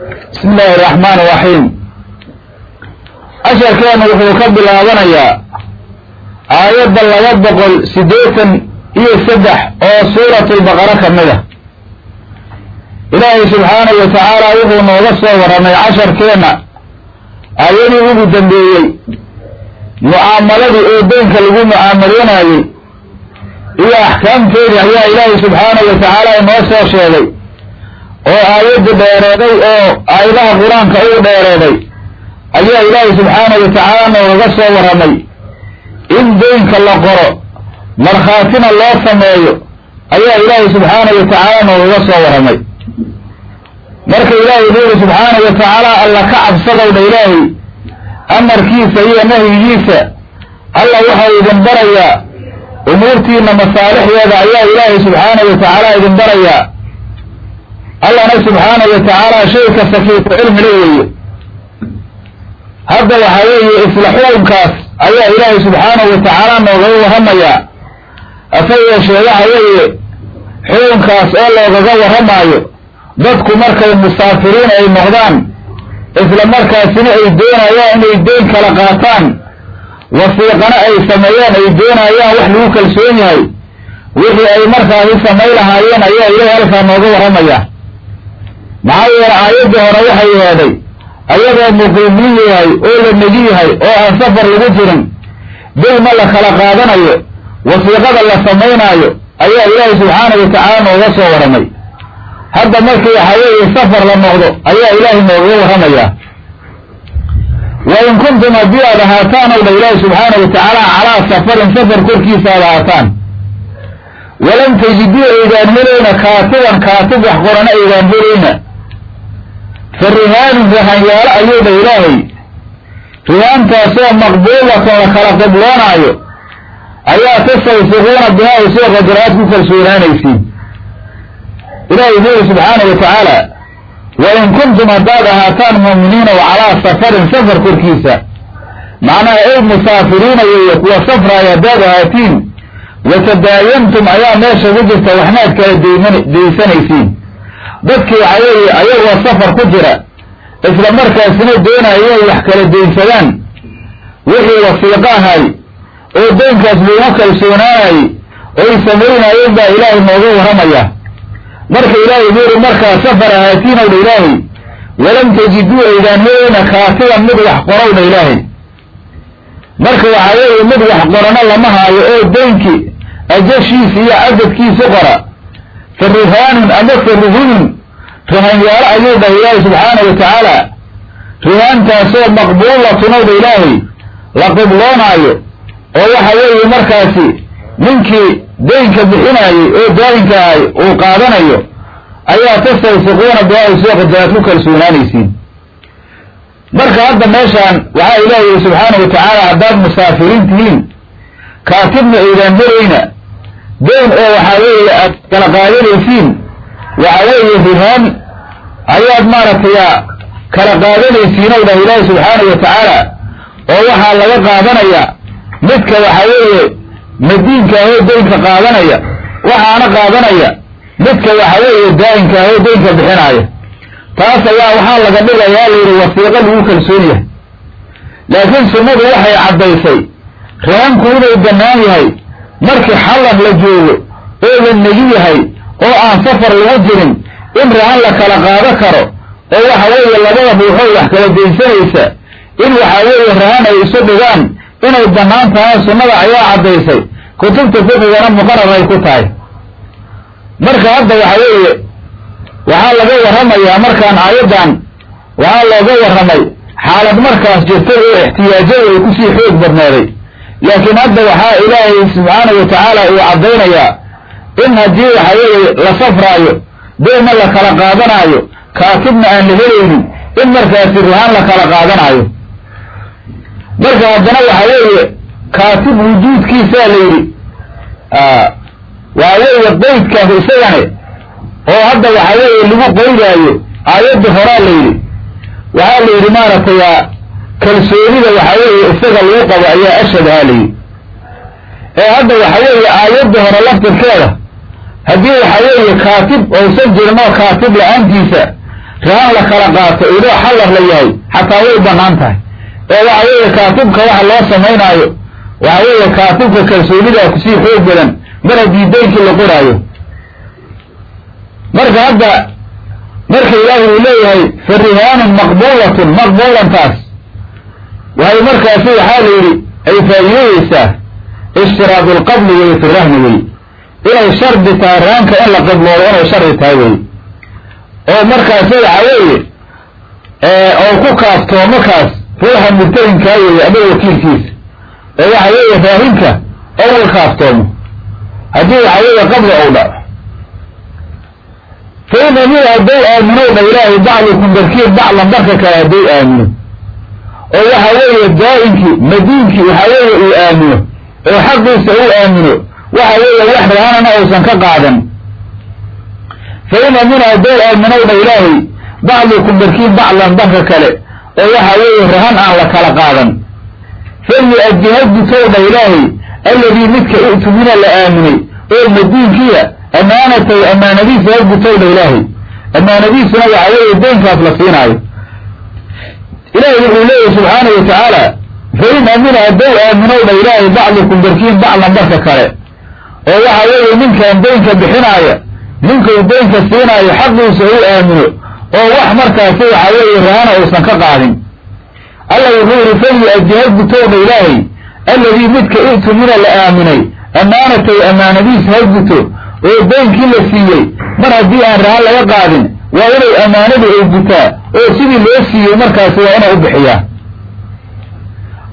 bismi illaahi araxmaan iraxiim casharkeenu wuxuu ka bilaabanayaa aayadda laba boqol siddeetan iyo saddex oo suuratulbaqara ka mid ah. Ilaahay subxaanahu wa tacaala wuxuu nooga soo warramay casharkeenna aayadii ugu dambeeyey mucaamaladii oo deynka lagu mucaamaloonayey iyo axkaamteedii ayaa ilaahay subxaanahu wa tacaala inoo soo sheegay oo aayadda dheereeday oo aayadaha qur'aanka uu dheereeday ayaa ilaahay subxaanahu wa tacaala noogaga soo warramay in deynka la qoro markhaatina loo sameeyo ayaa ilaahay subxaanahu wa tacaala noogaga soo warramay marka ilaahay wuxuu yihi subxaanahu wa tacaala alla ka cabsadowdha ilaahay amarkiisa iyo nahyigiisa alla waxau idin barayaa umuurtiina masaalixdeeda ayaa ilaahay subxaanahu wa tacaala idin barayaa allana subxaanahu wa tacaala shay kasta kiiku cilmi weeye. Hadda waxaa weeye isla xukunkaas ayaa ilaahay subxaanahu wa tacaala noogaga warramayaa ase yeeshee waxa weeye xukunkaas oo loogaga warramaayo dadku markay musaafiriin ay noqdaan isla markaasina ay doonayaan inay deyn kala qaataan wasiiqana ay sameeyaan ay doonayaan wax lagu kalsoon yahay wixii ay markaasi samay lahaayeen ayaa ilaahay halkaa nooga warramaya maxaa yeele aayaddii hore waxay yeedhay ayadoo muqiimiin yahay oo la negi yahay oo aan safar lagu jirin deyma la kala qaadanayo wasiiqada la samaynaayo ayaa ilaahay subxaanahu wa tacaala nooga soo warramay hadda markii waxaa weeye safar la noqdo ayaa ilaahay noogaga warramayaa wa in kuntum haddii aad ahaataan ow dha ilaahi subxaanahu wa tacaala calaa safarin safar korkiisa aad ahaataan. Walam tajiduu aydaan helayna kaatiban kaatib wax qorana aydaan helayna fa rihaanun rahanyaalo ayuu ilaahay. Rihaantaasoo maqbuulatan la kala qibloonaayo ayaa tasawsiquuna bihaa ay soo qadaraad ku kalsoonaanaysiin. Ilaahay wuxuu yihi subxaana wa tacaala wa in kuntum haddaad ahaataan mu'miniina wa calaa safarin safar korkiisa macnaha ay musaafiriina weeye kuwa safraaya haddaad ahaatiin watadaayantum ayaa meesha ku jirta waxnaad kala daysanaysiin dadkii waxaa ayagoo safar ku jira. Isla markaasina doonaya inay wax kala daynsadaan wixii wasiiqo ahay oo deynkaas loogu kalsoonaanayay oy samaynayeen baa ilaahay nooga warramaya marka ilaahay yihi markaa safar ahaatiinow dha ilaahay. Walam tajiduu aydaan helayna kaatiban mid wax qorowdha ilaahay. Marka waxaa weeye mid wax qorano lama haayo oo deynkii ajashiisa iyo cadadkiisu qora fa rihaanun ama fa ruhunun rihanyaalo ayuu dhahay ilaahay subxaana wa tacaala rihaantaasoo maqbuulatun dha ilaahay la qibloonaayo oo waxa weeye markaasi ninkii deynka bixinaayey oo daayinka ahay uu qaadanayo ayaa tasawsiquuna biha ay soo qadaraad ku kalsoonaanaysiin marka hadda meeshaan waxaa ilaahay yihi subxaana wa tacaala haddaad musaafiriin tihiin kaatibna aydaan helayna deyn oo waxaa weeye aad kala qaadanaysiin waxa weeye rihaan ayaad maaragtay kala qaadanaysiin ow dhah ilaahi subxaana wa tacaala oo waxaa laga qaadanaya midka waxaa weeye madiinka ahoo deynka qaadanaya waxaana qaadanaya midka waxa weeye daa'inka ahoo deynka bixinaaya taas ayaa waxaa laga dhigayaa layidhi wasiiqo lagu kalsoon yahay. Laakiin sunnadu waxay caddaysay rahanku inuu bannaan yahay markii xallan la joogo oo la negi yahay oo aan safar lagu jirin in rahan la kala qaado karo oo waxa weeye labada ruuxoo wax kala daynsanaysa in waxaa weeye rahan ay isu dhigaan inay bannaan tahay sunnada ayaa caddaysay kutubta fiqigana muqarar ay ku tahay. Marka hadda waxa weeye waxaa laga warramayaa markaan aayaddan waxaa looga warramay xaalad markaas jirtay oo ixtiyaajadu ay ku sii xoog badnaaday laakiin hadda waxaa ilaahay wa tacaala uu caddaynayaa in haddii waxa weeye la safraayo deyna la kala qaadanaayo kaatibna aan la helaynin in markaasi rihaan la kala qaadanaayo. Marka haddana waxa weeye kaatib wujuudkiisaa la yidhi waa weeye qeydkaas isagane oo hadda waxa weeye lagu qeydaayo aayadda horaa la yidhi. Waxaa la yidhi maaragtay kalsoonida waxa weeye isaga lagu qabo ayaa ashadaha la yidhi ee hadda waxa weeye aayadda hore laftirkeeda haddii waxa weeye kaatib oysan jirin kaatib la'aantiisa rahan la kala qaato idoo xallar la yahay xataa way bannaan tahay. Ee waxa weeye kaatibka waxa loo samaynaayo waxa weeye kaatibka kalsoonidaa ku sii xoog badan mar haddii daynkii la qoraayo. Marka hadda marka ilaahi uu leeyahay fa rihaanun maqbuulatun maqbuulantaas waxay markaasi waxaa la yidhi ay faa'iideyeysaa ishtiraadu lqabli weye fi rahni weye inay shardi tahay rahanka in la qibloodo inay shardi tahay weye oo markaasi waxa weeye oo ku kaaftoomo kaas ruuxa murtahinkaa weeye ama wakiilkiisa oo waxa weeye raahinka oo uu kaaftoomo haddii waxa weeye qabli ou dhaco. Fa in amina hadday aaminowdha ilaahay bacdukum barkiin bacdan barka kale hadday aamino oo waxa weeye daa-inkii madiinkii waxa weeye uu aamino oo xaqiisa uu aamino waxa weeye wax rahanana uusan ka qaadan. Fa in amina hadday aaminowdha ilaahay bacdukum barkiin bacdan barka kale oo waxa weeye rahan aan la kala qaadan. Falyu-addi ha gutowdha ilaahay alladii midka i'tumina la aaminay oo madiinkiya amaanatay amaanadiisa ha ilaahay. Amaanadiisuna waxa weeye deynkaas la siinaayo ilaahay wuxuu leeyahy subxaanahu wa tacaala fa in amina hadday aaminowdha ilaahay bacdukum barkiin bacdan barka kale. Oo waxa weeye ninkan deynka bixinaaya ninkuu deynka siinaayo xaqiisa u aamino oo wax markaasi waxa weeye rahana uusan ka qaadin. Alla wuxuu yihi falyu-addi ha gutowdha ilaahay alladii midka i'tumina la aaminay amaanatay amaanadiisa ha oo deynkii la siiyey mar haddii aan rahan laga qaadin waa inay amaanadii ay gutaa oo sidii loo siiyey markaasi waa inay u bixiyaa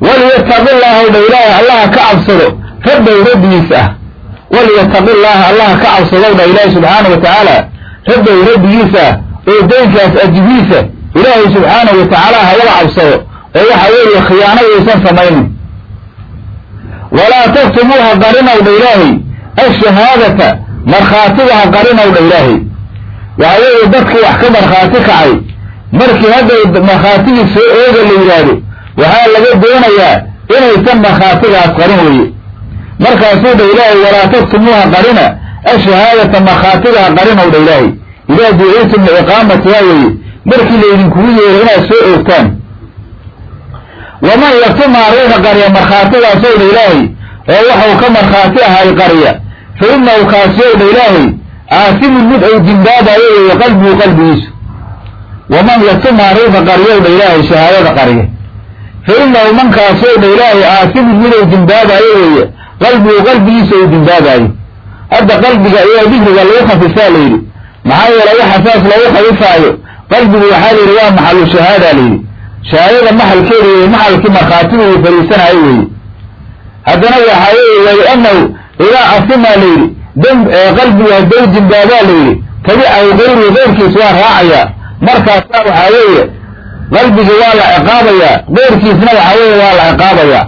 waliyataqi llaaha dha allaha ka cabsado rabbow rabbigiis ah. Waliyataqi llaaha allaha ka cabsadow dha ilaahay subxaana wa tacaala rabbow rabbigiis ah. Oo deynkaas ajibiisa ilaahay subxaanahu wa tacaala hawala cabsado. Oo waxa weeye khiyaano yaysan samaynin. Walaa taktumuuha qarinowdha ilaahay. Ashahaadata markhaatiga ha qarinowdha ilaahay weeye dadkii wax ka markhaati kacay. Markii hadday markhaatigii soo ooga la yidhaahdo waxaa laga doonayaa inaysan markhaatigaas qarin weye markaasuu dha ilaahay walaa taktumuuha qarina ashahaadata markhaatiga ha qarinowdha ilaahay. Idaa duciitum liiqaamatiha weye markii laydinkugu yeeray inaad soo oogtaan. Waman yaktumaa ruuxa qariya markhaatigaasowdha ilaahay oo waxau ka markhaati ahay qariya fa inahu kaasiyowdha ilaahay aasimun mid ou dimbaabayo weeye qalbigu qalbigiisu. Waman yaktumaa ruuxa qariyowdha ilaahay shahaadada qariya fa inahu man kaasiyowdha ilaahay aasimun mid ou dimbaabayo weeye qalbigu qalbigiisa ou dimbaabaayo hadda qalbiga ayaa dikriga lagu khafisaa la yidhi maxaa yeele waxa saas lagu khafifaayo qalbigu waxaa la yidhi waa maxalu shahaada la yidhi shahaadada maxalkeeda wey maxalkii markhaatigu uu fariisanayo weeye haddana waxaa weeye waliannahu idaa asimaa la qalbigu hadday dimbaabaa la yidhi. Tabicahu gayruhu keyrkiis waa raacayaa markaasaa waxaa weeye qalbigii waa la ciqaabayaa. Keyrkiisna waxaa weeye waa la ciqaabayaa.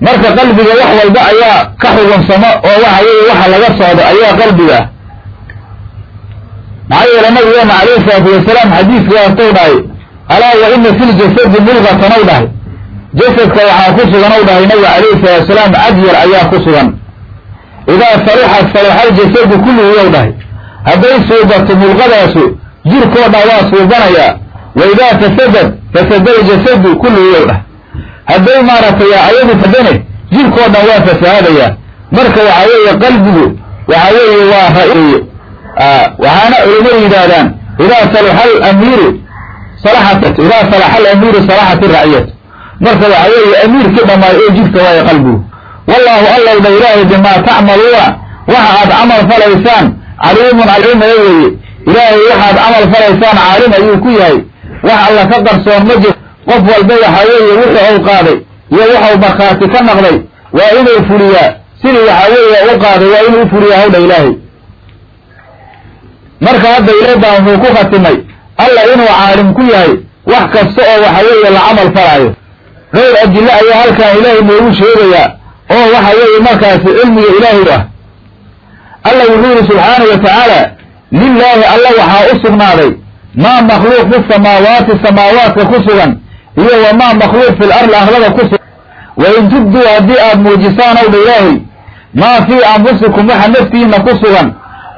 Marka qalbiga wax walba ayaa ka xugunsamo oo waxa weeye waxa laga socdo ayaa qalbiga. Ah maxaa yeele nabigeena calayhi salaatu wasalaam xadiiska waastow dhahay alaa wa ina fi ljasadi mulgatan ow dhahay jasadka waxaa ku sugan ow dhahay nabiga calayhi salaatu wasalaam cadyar ayaa ku sugan idaa saluxat saluxa aljasadu kulluhu yow dhahay hadday suubato mulqadaasu jirkoo dhan waa suubanayaa wa idaa fasadad fasada aljasadu kulluhu yow dhahay hadday maaragtay ayadu fadane jirkoo dhan waa fasahaadayaa marka waxaa weeye qalbigu waxa weeye waa ra'iye waxaana culimadu yidhaahdaan idaa salaxa alamiiru salaxat idaa salaxa alamiiru salaxat iraciyat marka waxa weeye amiirkii dhammaay oo jirka waaye qalbigu wallaahu allow dha ilaahay bimaa tacmaluuna waxa aad camal falaysaan caliimun calcimaya weeye ilaahay waxaad camal falaysaan caalim ayuu ku yahay. Wax alla ka qarsoon ma jir qof walba waxa weeye wixii ou qaaday iyo waxau markhaati ka naqday waa inuu fuliyaa sidii waxa weeye u qaaday waa inuu ufuliyaa hawdha ilaahay. Marka hadda iladan wuxuu ku khatimay alla inuu caalim ku yahay wax kasta oo waxa weeye la camal falaayo dhowr adilo ayaa halkan ilaahay noogu sheegayaa oo waxa weeye markaasi cilmiga ilaahay ah. Alla wuxuu yihi subxaana wa tacaala lilaahi alla waxaa u sugnaaday maa makhluuq fi samaawaati samaawaadka ku sugan iyo wamaa makhluuq fi lardi arlada ku sugan. Wain tubduu haddii aad muujisaan owdha ilaahay maa fii anfusikum waxa naftiina ku sugan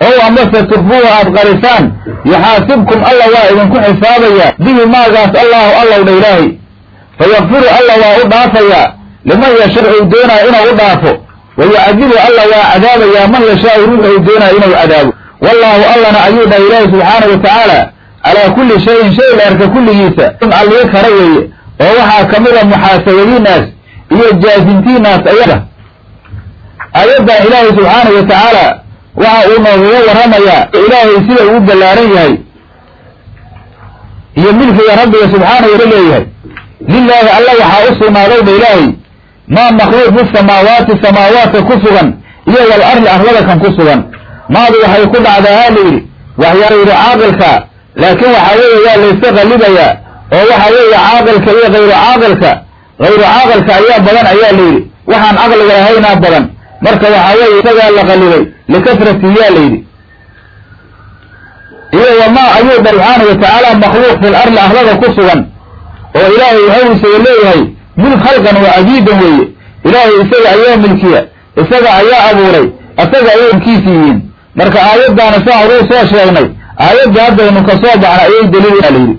ow amase tukfuuha aad qarisaan yuxaasibkum alla waa idinku xisaabayaa bihi maagaas allahu allow dha ilaahay fayakfiru alla waa u dhaafayaa liman yasha uu doonaayo inuu u dhaafo wayucadibu alla waa cadaabayaa man yashaau ruux uu doonaayo inuu cadaabo wallaahu allana ayuu dhahay ilaahi subxaana wa tacaala calaa kulli shayin shay la kulligiisa allii kara weeye oo waxaa ka mid a muxaasabadiinaas iyo jaasintiinaas ayaga ayaddan ilaahay subxaanahu wa tacaala waxa uu noogaga warramayaa ilaahay sida uu ballaaran yahay iyo milkiga rabbiga subxaanahu wala leeyahay lilaahi alla waxaa u sugnaaday dha ilaahay maa makhluuq fi samaawaati samaawaadka ku sugan iyo wal arli arlada kan ku sugan. Maadu waxay ku dhacdaa ha layidhi waxyayru caaqilka laakiin waxaa weeye waa layska qallibayaa oo waxa weeye caaqilka iyo hayru caaqilka hayru caaqilka ayaa badan ayaa layidhi waxaan caqliga lahaynaa badan. Marka waxaa weeye isagaa la qallibay likasrati yaa layidhi iyo wamaa ayuu dha subxaana wa tacaala makhluuq fil arli arlada ku sugan oo ilaahay waxau isaga leeyahay milk khalqan wa abiidan weeye. Ilaahay isaga ayaa milkiya isaga ayaa abuuray isaga ayay mkiisi yihiin. Marka aayaddaana saa horuu soo sheegnay aayaddii haddaynu ka soo baxna ayay daliil layidhi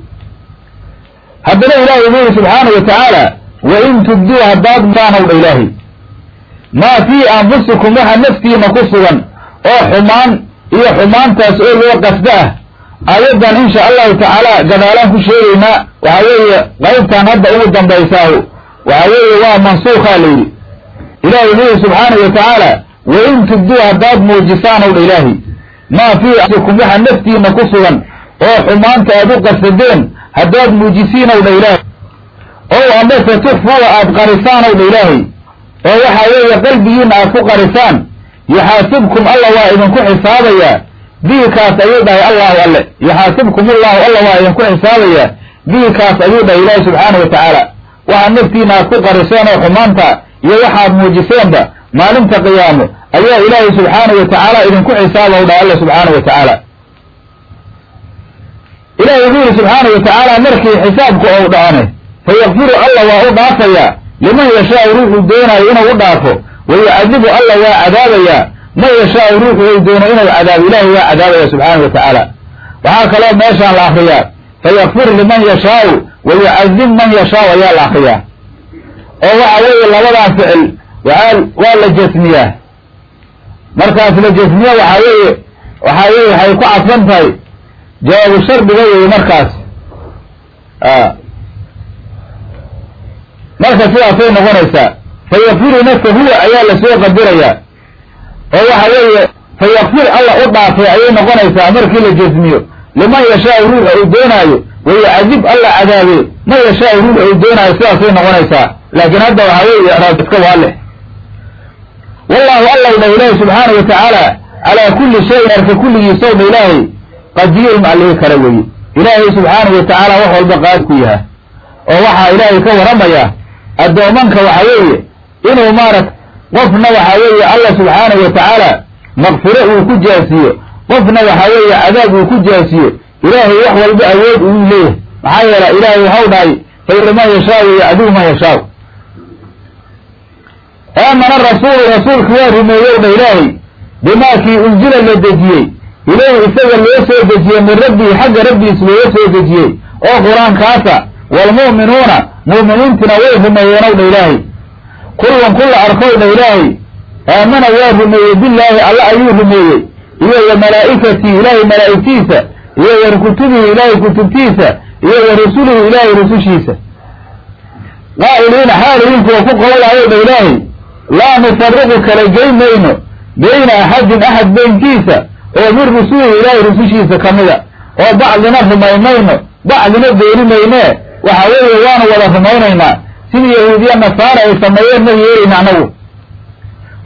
haddana ilaahay wuxu yidhi subxaana wa tacaala wa in tubduu haddaad musaanow dha ilaahay. Maa fii anfusikum waxa naftiina ku sugan oo xumaan iyo xumaantaas oo loo qasdo ah. Aayaddan insha allahu tacaala gadaalaan ku sheegaynaa waxaa weeye qaybtan hadda ugu dambaysaahu waxaa weeye waa mansuukhaa layidhi ilahi wuxuu yihi subxaana wa tacaala wa in tubduu haddaad muujisaanow dha ilaahi maa fii anfusikum waxa naftiina ku sugan oo xumaanta aad u qasadeen haddaad muujisiinow dha ilaahi. Ow amase tukfuuha aad qarisaanow dha ilaahay oo waxaa weeye qalbigiina aad ku qarisaan. Yuxaasibkum alla waa idinku xisaabayaa bihi kaas ayuu dhahay allahu alle. Yuxaasibkum ullahu alla waa idinku xisaabayaa bihi kaas ayuu dhahay ilaahi subxaana wa tacaala waxaad naftiina aad ku qariseen oo xumaanta iyo waxaad muujiseenba maalinta qiyaamo ayaa ilaahay subxaana wa tacaala idinku xisaaba u dhahay alla subxaana wa tacaala ilahi wuxuu yihi subxaana wa tacaala markii xisaabku ou dhacone fayakfiru alla waa u dhaafayaa liman yashaau ruuxuu doonaayo inuu u dhaafo wayucadibu alla waa cadaabayaa man yashaau ruuxu uu doono inuu cadaabo ilaahay waa cadaabaya subxaana wa tacaala waxaa kaloo meeshaan la akriyaa fayakfir liman yashaau wayucadib man yashaau ayaa la akriyaa oo waxa weeye labadan ficil waa waa la jasmiyaa markaas la jasmiya waxaa weeye waxaa weye waxay ku cadfan tahay jawaabu shardiga weeye markaas marka sidaasay noqonaysaa fayakfiru nafsa huwa ayaa la soo qadirayaa oo waxa weeye fayakfir alla u dhaafay ayay noqonaysaa markii la jasmiyo liman yashaau ruuxa uu doonaayo wayucadib alla cadaabe man yashaau ruuxa uu doonaayo sidaasay noqonaysaa. Laakiin hadda waxaa weeye icraab waa leh wallahu allow dha ilaahi subxaana wa tacaala calaa kulli shayin arka kulligiisow dha ilaahay qadiirun allihii kale weeye. Ilaahay subxaana wa tacaala wax walba qaadi ku yaha. Oo waxaa ilaahay ka warramayaa addoomanka waxa weeye inuu maarat qofna waxa weeye alla subxaana wa tacaala maqfiro uu ku jaasiyo. Qofna waxa weeye cadaab uu ku jaasiyo ilaahay wax walba awood uu leeyahay. Maxaa yeela ilaahay waxau dhahay fayr man yashaau yacduu man yashaau aamana rasuulu rasuulku waa rumeeyow dha ilaahay bimaakii unzila la dejiyey. Ileyhi isaga loo soo dejiyey min rabbihi xagga rabbigiis looga soo dejiyey. Oo qur'aankaasa waalmu'minuuna mu'miniintina way rumeeyeenow dha ilaahay. Kullan kulla arkow dha ilaahay. Aamana waa rumeeyey billaahi alla ayuu rumeeyey. Iyo wa malaa'ikatii ilaahay malaa'igtiisa iyo wa kutubihi ilaahay kutubtiisa iyo wa rusulihi ilaahay rusushiisa. Qaa'iliina xaalihiin kuwa ku qowlayo dha ilaahay laa nufariqu kala geyn mayno bayna axadin axad beynkiisa oo min rusulihi ilaahay rusushiisa ka mida. Oo bacdina rumaymayno bacdina beeni maynee waxa weeye waanu wada rumaynaynaa. Sidii yahuudiya nasaara ay sameeyeen ma yeelin annagu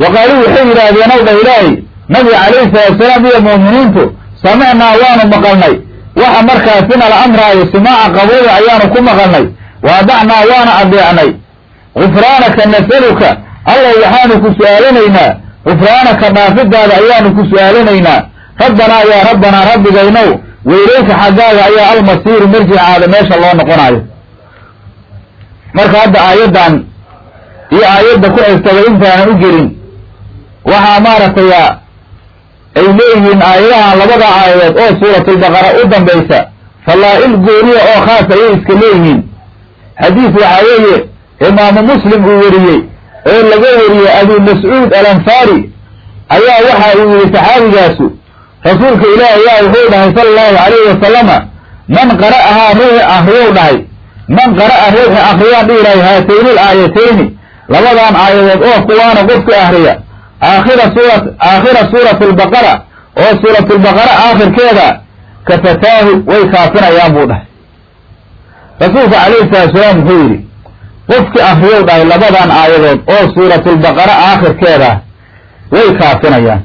wa qaaluu waxay yidhaahdeen ow dha ilaahay nabiga calayhi salaatusalaam iyo mu'miniintu samicnaa waanu maqalnay. Waxa markaasina la amraayo simaaca qabooda ayaanu ku maqalnay. Waadacnaa waana adeecnay gufraanaka nasaluka allow waxaanu ku su'aalanaynaa gufraanaka dhaafidaada ayaanu ku su'aalanaynaa rabbanaa yaa rabbanaa rabbigaynow weyleyka xaggaaga ayaa almasiiru marjicaada meesha loo noqonayo. Marka hadda aayaddan iyo aayadda ku xigtaba intaanan u gelin. Waxaa maaragtay ay leeyihiin aayadahan labada aayadood oo suuratulbaqara u dambaysa falaa'il gooniya oo khaas ayay iska leeyihiin. Xadiis waxaa weeye imaamu muslim uu weriyey oo laga weriyey abi mascuud alansaari ayaa waxa uu yihi saxaabigaasu rasuulka ilaahi ayaa wuxuu dhahay sala allahu calayhi wasalama man qara'ahaa ruuxi akriyou dhahay man qara'a ruuxi akriyaan dhihi lahay haatayni aayatayni labadan aayadood oo kuwaana qofka ahriya aakhira suura aakhira suurati albaqara oo suuratulbaqara aakhirkeeda kafataahu way kaafinayaan buu dhahay. Rasuulka calayhi salatu salaam wuxuu yidhi qofkii akriyow dhahay labadan aayadood oo suuratulbaqara aakhirkeeda way kaafinayaan.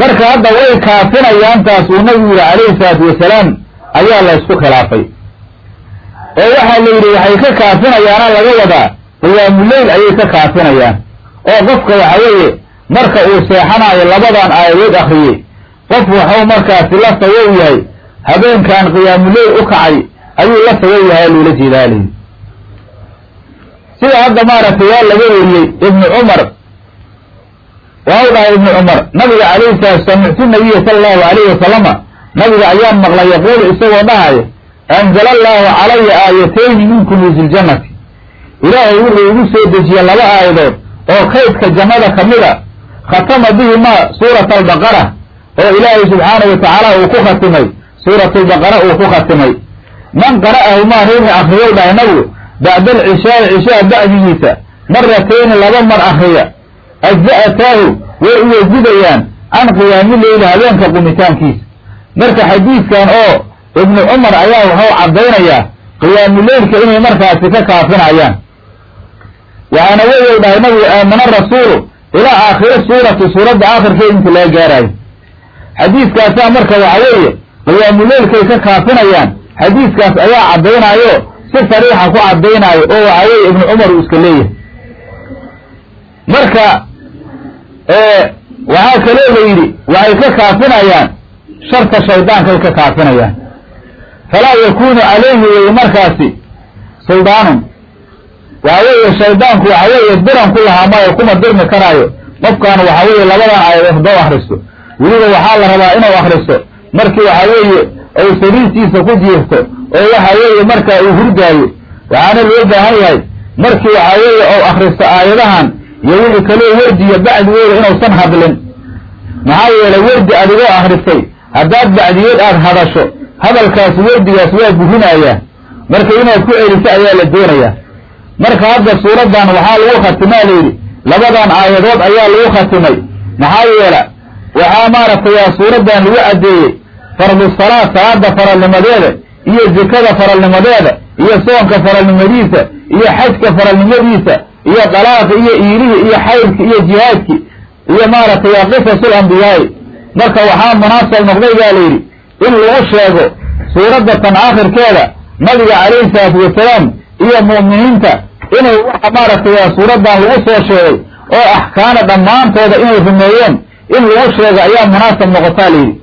Marka hadda way kaafinayaan taas uu nabigu yihi calayhi salaatu wasalaam ayaa la ysku khilaafay. Oo waxaa la yidhi waxay ka kaafinayaana laga wadaa qiyaamuleyl ayay ka kaafinayaan oo qofka waxa weeye marka uu seexanayo labadan aayadood akriyey qof waxuu markaasi la sawow yahay habeenkan qiyaamuleyl u kacay ayuu la sawow yahay loola jeedaa layidhi sida hadda maaragtay waa laga weriyey ibnu cumar. Waa u dhahay ibnu cumar nabiga calayhi salaatu samictu nabiya sala allahu alayhi wasalama nabiga ayaan maqlay yaquulu isagoo dhahayo anzala allaahu calaya aayatayni min kunuusi ljannati ilaahay wuxuu igu soo dejiyey laba aayadood oo kaydka jannada ka mida khatama bihimaa suurata albaqara oo ilaahay subxaanahu watacaala uu ku khatimay. Suuratulbaqara uu ku khatimay. Man qara'ahumaa ruuxi akriyow dhahay nabigu bacda alcishaai cishaa bacdigiisa maratayni laba mar akriya ajza'ataahu way uwajidayaan can qiyaami leyli habeenka qumitaankiisa. Marka xadiidkan oo ibnu cumar ayaa waxuu caddaynayaa qiyaamuleylka inay markaasi ka kaafinayaan waxaana weyow dhahay nabigu aamana rasuulu ilaa aakhiri suurati suuradda aakhirkeeda inta laga gaaraayo. Xadiiskaasaa marka waxa weeye qiyaamuleylkay ka kaafinayaan. Xadiiskaas ayaa caddaynaayo si sariixa ku caddaynaayo oo waxa weeye ibnu cumar uu iska leeyahay. Marka waxaa kaloo la yidhi waxay ka kaafinayaan sharta shaydaankay ka kaafinayaan. Falaa yakunu calayhi wey markaasi suldaanun waxa weeye shaydaanku waxa weeye diran ku lahaa maayo kuma dirmi karaayo. Qofkaan waxa weeye labadan aayadood haddoo akristo weliba waxaa la rabaa inuu akristo markii waxa weeye ay sariirtiisa ku jiirto oo waxa weeye markaa uu hurdaayo. Waxaana loo baahan yahay markii waxa weeye ou akristo aayadahan iyo wixii kaloo werdiya bacdigooda inuusan hadlin. Maxaa yeelay werdi adigoo akristay haddaad bacdiyeed aada hadasho hadalkaasi werdigaas waa buhinayaa marka inaad ku celiso ayaa la doonayaa marka hadda suuraddan waxaa lagu khatimaa layidhi labadan aayadood ayaa lagu khatimay. Maxaa yeela waxaa maaragtay aa suuraddan lagu caddeeyey fardusalaad salaada faralnimadeeda iyo zikada faralnimadeeda iyo soonka faralnimadiisa iyo xajka faralnimadiisa iyo dalaaqi iyo iilihii iyo xaylki iyo jihaadki iyo maaragtay aa qisasul ambiyaa'i marka waxaa munaasab noqday baa layidhi in lagu sheego suuradda tan aakhirkeeda nabiga calayhi salaatu wasalaam iyo mu'miniinta inay waxa maaragtay suuraddan lagu soo sheegay oo axkaana dhammaantooda inay rumeeyeen in lagu sheego ayaa munaasab noqotaa layidhi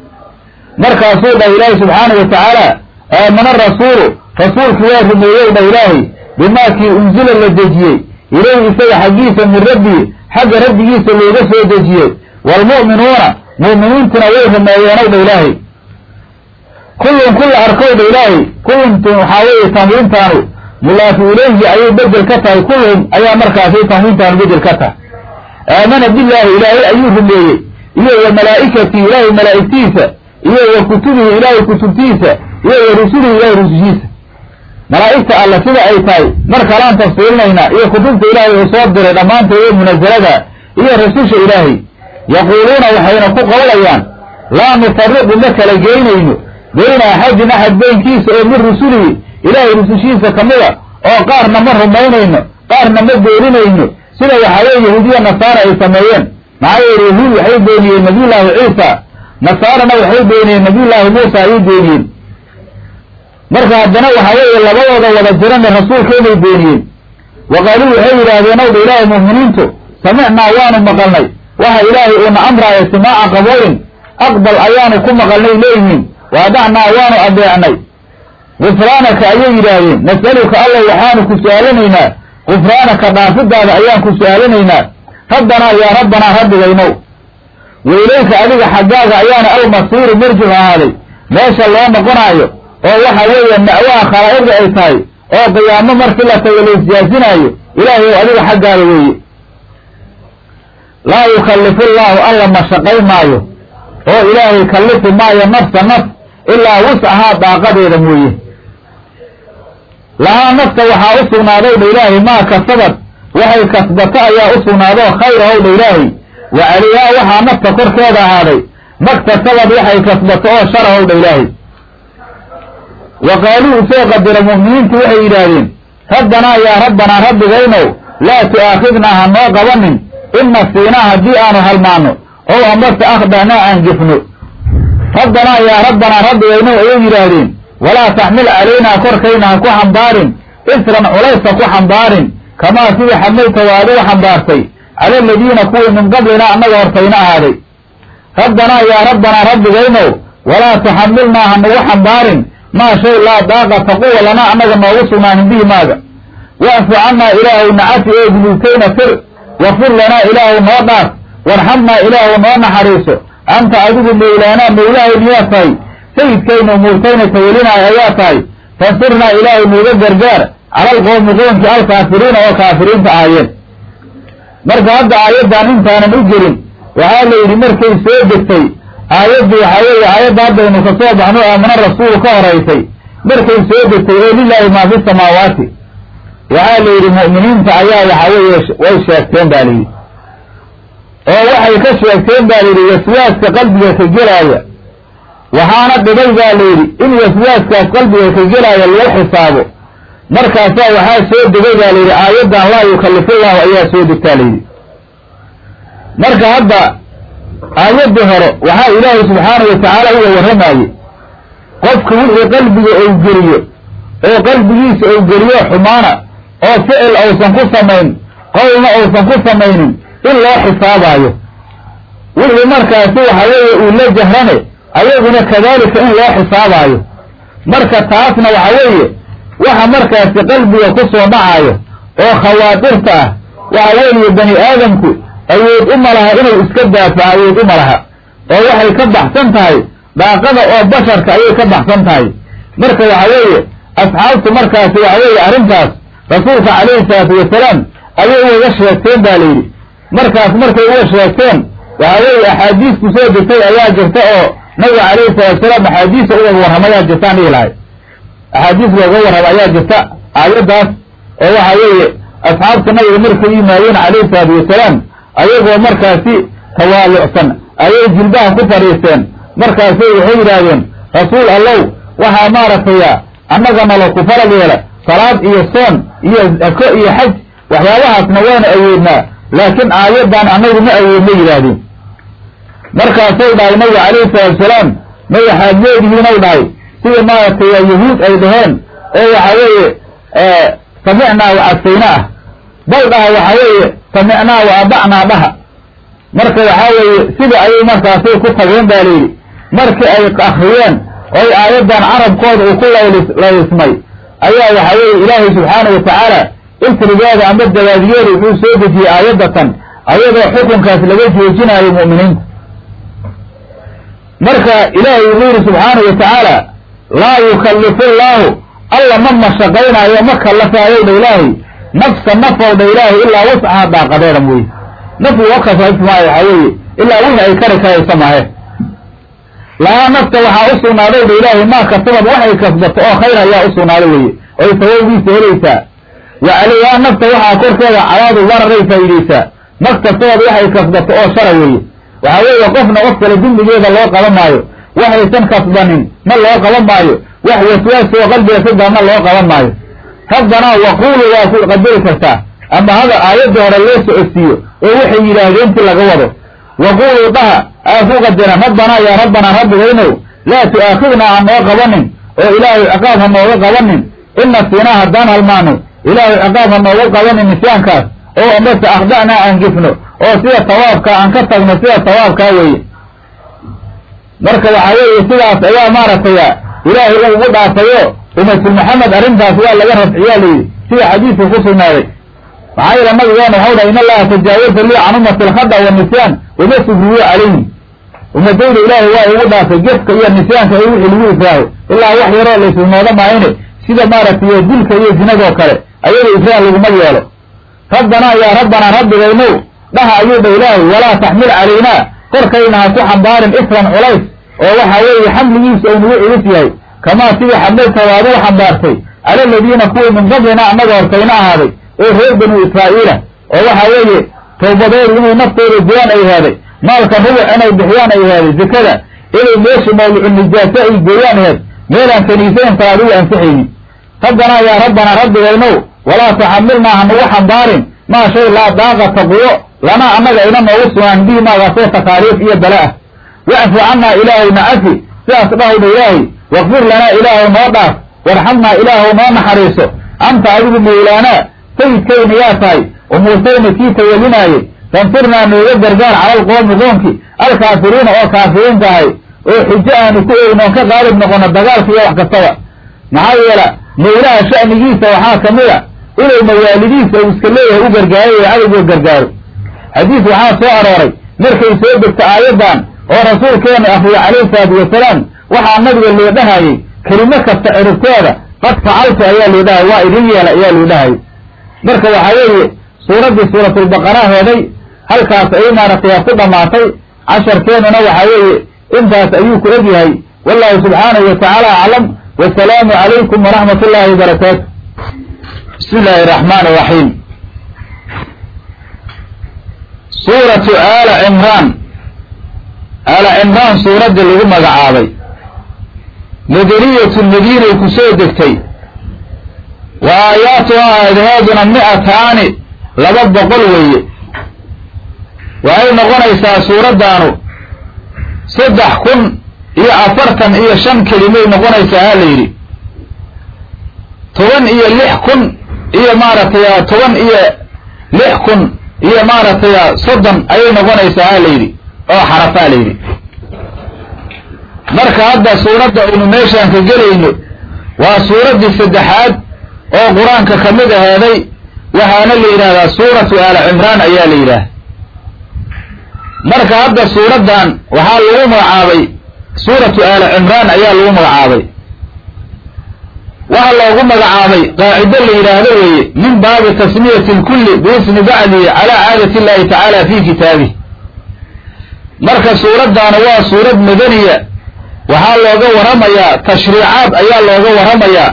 markaasuu dhah ilaahi subxaanau watacaala aamana rasuulu rasuulki waa rumeeyey dhah ilaahay bimaakii unzila la dejiyey ilayhi isaga xaggiisa min rabbii xagga rabbigiisa looga soo dejiyey waalmu'minuuna mu'miniintuna way rumeeyeenow dha ilaahay kullun kulla arkow dha ilaahay kulluntu waxaa weeye tamriintaanu mulaafi ilayhi ayay bedel ka tahay kulluhum ayaa markaasay tamriintaanu bedel ka tahay. Aamana billaahi ilaahay ayuu rumeeyey iyo wa malaa'ikatii ilaahay malaa'igtiisa iyo wa kutubihi ilaahay kutubtiisa iyo wa rusulihi ilaahay rusushiisa malaa'igta alle sida ay tahay mar kalaan tafsiilinaynaa iyo kutubta ilaahay uu soo diray dhammaantood ee munasalada iyo rasusha ilaahay. Yaquuluuna waxayna ku qowlayaan laa nufariqu ma kala geynayno bayna axadin axad beynkiisa oo min rusulihi ilaahay rusushiisa ka mida oo qaarna ma rumaynayno qaarna ma beeninayno sida waxaa weeye yahuudiya nasaara ay sameeyeen. Maxaa yeele yahuud waxay beeniyeen nabiyullaahi ciisa. Nasaarana waxay beeniyeen nabiyullaahi muusa ayay beeniyeen marka haddana waxaa weeye labadooda wada jirana rasuulkeeday beeniyeen wa qaaluu waxay yidhaahdeen owdha ilaahay mu'miniintu samicnaa waanu maqalnay. Waxa ilaahay uuna amraayo simaaca qabuulin aqbal ayaanu ku maqalnay leeyihiin waadacnaa waanu adeecnay gufraanaka ayay yidhaahdeen. Nas'aluka alla waxaanu ku su'aalanaynaa gufraanaka dhaafidaada ayaan ku su'aalanaynaa rabbanaa yaa rabbanaa rabbigaynow. Weylayka adiga xaggaaga ayaana almasiiru marjic ahaaday. Meesha loo noqonaayo oo waxa weeye ma'waha khalaa'iqda ay tahay oo qiyaamo markii la tago la isjaasinaayo ilaahay ow adiga xaggaada weeye. Laa yukallifu llaahu alla mashaqay maayo oo ilaahay kallifi maayo nafsa naf ilaa wuscahaa daaqadeeda mooye lahaa nafta waxaa u sugnaadow dha ilaahay maa kasabad waxay kasbato ayaa u sugnaadoo khayrahow dha ilaahay. Wa calayhaa waxaa nafta korkeeda ahaaday. Maktasabad waxay kasbato oo sharahow dha ilaahay. Wa qaaluu soo qadira mu'miniintu waxay yidhaahdeen rabbanaa yaa rabbanaa rabbigaynow laa tu'aakhidnaa ha noo qabanin. In nasiinaa haddii aanu halmaanno ow ambase akhda'naa aan gefno rabbanaa yaa rabbanaa rabbigaynow ayay yidhaahdeen walaa taxmil calaynaa korkayna ha ku xambaarin isran culaysa ku xambaarin kamaa sidii xamayta waa adigu xambaartay cala aladiina kuwii min qablinaa annaga hortayna ahaaday rabbanaa yaa rabbanaa rabbigaynow walaa tuxamilnaa ha nagu xambaarin maa shay laa daaqata quwa lanaa annaga noogu sugnaanin bihi maaga wacfu cannaa ilaahow nacafi ee dunuubtayna fir wafir lanaa ilaahow noo dhaaf warxamnaa ilaahow noo naxariiso anta adigu mawlaanaa mawlahayn yaa tahay sayidkaynu umuurtayna tawelinaay ayaa tahay fansurnaa ilaahay nooga gargaar cala alqowmi alkaafiriina oo kaafiriinta ahaayeen marka hadda aayaddan intaanan u gelin waxaa la yidhi markay soo degtay aayaddu waxaa weeye aayadda haddaynu ka soo baxno aamana rasuulu ka horaysay markay soo degtay oo lilaahi maa fi samaawaati. Waxaa la yidhi mu'miniinta ayaa waxaa weeye way sheegteen ba layidhi oo waxay ka sheegteen ba layidhi waswaaska qalbiga ka gelaaya waxaana dhibay baa layidhi in waswaaskaas qalbiga ka gelaaya lagu xisaabo. Markaasaa waxaa soo degay baa layidhi aayaddan laa yukalifullahu ayaa soo degtaa layidhi marka hadda aayadda hore waxaa ilaahay subxaanahu watacaala uga warramaye qofka wixii qalbiga ou geliyo oo qalbigiisa ou geliyo xumaana oo ficil uusan ku samayn qowlna uusan ku samaynin in loo xisaabaayo. Wixii markaasi waxa weeye uu la jahrane ayaguna kadaalika in loo xisaabaayo. Marka taasna waxa weeye waxa markaasi qalbiga ku soo dhacaayo oo khawaatirta ah waxa weeye bani aadamku awood uma laha inuu iska daafaco awood uma laha. Oo waxay ka baxsan tahay daaqada oo basharka ayay ka baxsan tahay. Marka waxa weeye asxaabtu markaasi waxa weeye arrintaas rasuulka calayhi salaatu wasalaam ayay ugaga sheegteen ba layidhi. Markaas markay uga sheegteen waxa weeye axaadiis soo degtay ayaa jirta oo nabiga calayhi salatu wasalaam axaadiisa ugaga warramayaa jirtaan dhihi lahay axaadiis looga warrama ayaa jirta aayaddaas oo waxa weeye asxaabta nabiga markay yimaadeen calayhi salaatu wasalaam ayagoo markaasi tawaalucsan ayay jilbaha ku fadhiisteen. Markaasay waxay yidhaahdeen rasuul allow waxaa maaragtaya annaga nalo ku farad yeela salaad iyo soon iyo zako iyo xaj waxyaabahaasna waana awoodnaa laakiin aayaddan annagu ma awoodna yidhaahdeen markaasay dhahay nabiga calayhi salaatu wasalaam ma waxaad leedihiinow dhahay sida maaragtay yahuud ay dhaheen oo waxa weeye samicnaa wa casaynaa ah bal dhaha waxa weeye samicnaa wa adacnaa dhaha marka waxaa weeye sida ayay markaasay ku tageen ba layidhi markii ay akriyeen oy aayaddan carabkooda uu ku laylismay ayaa waxa weeye ilaahay subxaana wa tacaala isrigeeda ama dabaadiyeeda wuxuu soo dejiyey aayaddatan ayadoo xukunkaas laga joojinaayo mu'miniinta marka ilaahay wuxuu yidhi subxaana wa tacaala laa yukallifu llaahu alla ma mashaqaynaayo ma kallafaayow dha ilaahay. Nafsa nafow dha ilaahay ilaa wuscaha daaqadeeda mooye. Wakasas maayo waxaa weeye ilaa wixii ay kari karaysa maahe. Lahaa nafta waxaa u sugnaaday dha ilaahay maa kasabad waxay kasbato oo khayr ayaa u sugnaaday weye oy sababgiisa helaysaa wa calayhaa nafta waxaa korkeeda cadaadu dararay faa'iidaysaa maktasabad waxay kasbato oo shara weeye waxaa weeye qofna qof kale dembigeeda loo qaban maayo. Waxaysan kasbanin ma loo qaban maayo. Wax waswaasi oo qalbiga ka gaarna loo qaban maayo. Rabbanaa waquulu waa ku qadari kartaa ama hada aayadda hore loo socodsiiyo oo waxay yidhaahdeen ti laga wado. Waquuluu dhaha aa ku qadaran rabbanaa yaa rabbanaa rabbigaynow laa tu'aakhidnaa ha noo qabanin oo ilaahay ciqaab ha nooga qabanin. Ina siinaa haddaan halmaano ilaahay ciqaab ha nooga qabanin nisyaankaas oo amase akhda'naa aan gifno oo sida tawaabkaa aan ka tagno sida tawaabkaa weeye marka waxaa weeye sidaas ayaa maaragtaya ilaahay uu ugu dhaafayo umatul maxamed arrintaas waa laga rafciyaa layidhi sida xadiidka ku sugnaaday. Maxaa yeele nabigeena waxau dhahay in allaha tajaawaza lii can ummati alkhada wanisyaan wama subriyo calayhim ummadayda ilaahay waa igu dhaafay gefka iyo nisyaanka wixii lagu israaho ilaa wax yaroo la isnooda maahine sida maaragtay dilka iyo zinadoo kale ayada israel laguma yeelo rabbanaa yaa rabbanaa rabbigaynow dhaha ayuu dha ilaahay walaa taxmil calaynaa korkayna ha ku xambaarin isran culays. Oo waxa weeye xamligiisu ou nagu culus yahay. Kamaa sidii xamlayta waad ugu xambaartay. Cala aladiina kuwii min qablina annaga hortayna ahaaday. Ee reer banu israa'iila. Oo waxa weeye towbadoodu inay naftooda jiraan ay heeday maalka rubuc inay bixiyaan ay heeday zekada inay meesha mawducu nijaaso ay geeyaan heed meelaan kaniisayn salaad ugu ansixaynin. Rabbanaa yaa rabbanaa rabbigaynow walaa taxamilnaa ha nagu xambaarin maa shay laa daaqata quwo lanaa annaga ina noogu sugnaan bihi maagaasoo takaaliif iyo bala ah. Wacfu cannaa ilaahay nacafi sidaas dhahowdha ilaahay wakfir lanaa ilaahow noo dhaaf warxamnaa ilaahow noo naxariiso. Anta adigu mawlaanaa sayidkayna yaa tahay umuurtayna kii tawalinaayey fansurnaa nooga gargaar cala alqoomi qoomki alkaafiriina oo kaafiriin tahay oo xujo aanu ku egin oon ka qaalib noqono dagaalka iyo wax kastaba. Maxaa yeela mawlaha sha'nigiisa waxaa ka mid a inuu mawaalidiisa uu iska leeyahay u gargaarayo cadowgoo gargaaro xadiis waxaa soo arooray markay soo degta aayaddan oo rasuulkeena afriya calayhi salaatu wasalaam waxaa nabiga loo dhahayey kelimo kasta ciribteeda qad facaltu ayaa loo dhahay waa idin yeela ayaa loo dhahayay. Marka waxaa weeye suuraddii suuratulbaqara heeday halkaas ayay maaragtay ku dhammaatay casharkeennuna waxaa weeye intaas ayuu ku egyahay. Wallahu subxaanahu watacaala aclam wasalaamu calaykum waraxmat ullaahi wabarakaatu bismi illaahi araxmaan iraxiim suuratu aala cimraan aala cimraan suuraddii lagu magacaabay. Madaniyatu madiinay ku soo degtay. Wa aayaatuhaa aadaheeduna mi'ataani laba boqol weeye. Waxay noqonaysaa suuraddaanu saddex kun iyo afartan iyo shan kelimay noqonaysaa ha la yidhi. Toban iyo lix kun iyo maaragtay toban iyo lix kun iyo maaragtay soddon ayay noqonaysaa ha la yidhi. Oo xarafaa la yidhi. Marka hadda suuradda aynu meeshaan ka gelayno waa suuraddii saddexaad oo qur'aanka ka mid aheeday waxaana la yidhahdaa suuratu aala cimraan ayaa la yidhaah marka hadda suuraddan waxaa lagu magacaabay suuratu aala cimraan ayaa lagu magacaabay waxaa loogu magacaabay qaacido la yidhaahdo weeye min baabi tasmiyati lkulli biismi bacdihi calaa caadati illahi tacaala fi kitaabih marka suuraddaana waa suurad madaniya. Waxaa looga warramayaa tashriicaad ayaa looga warramayaa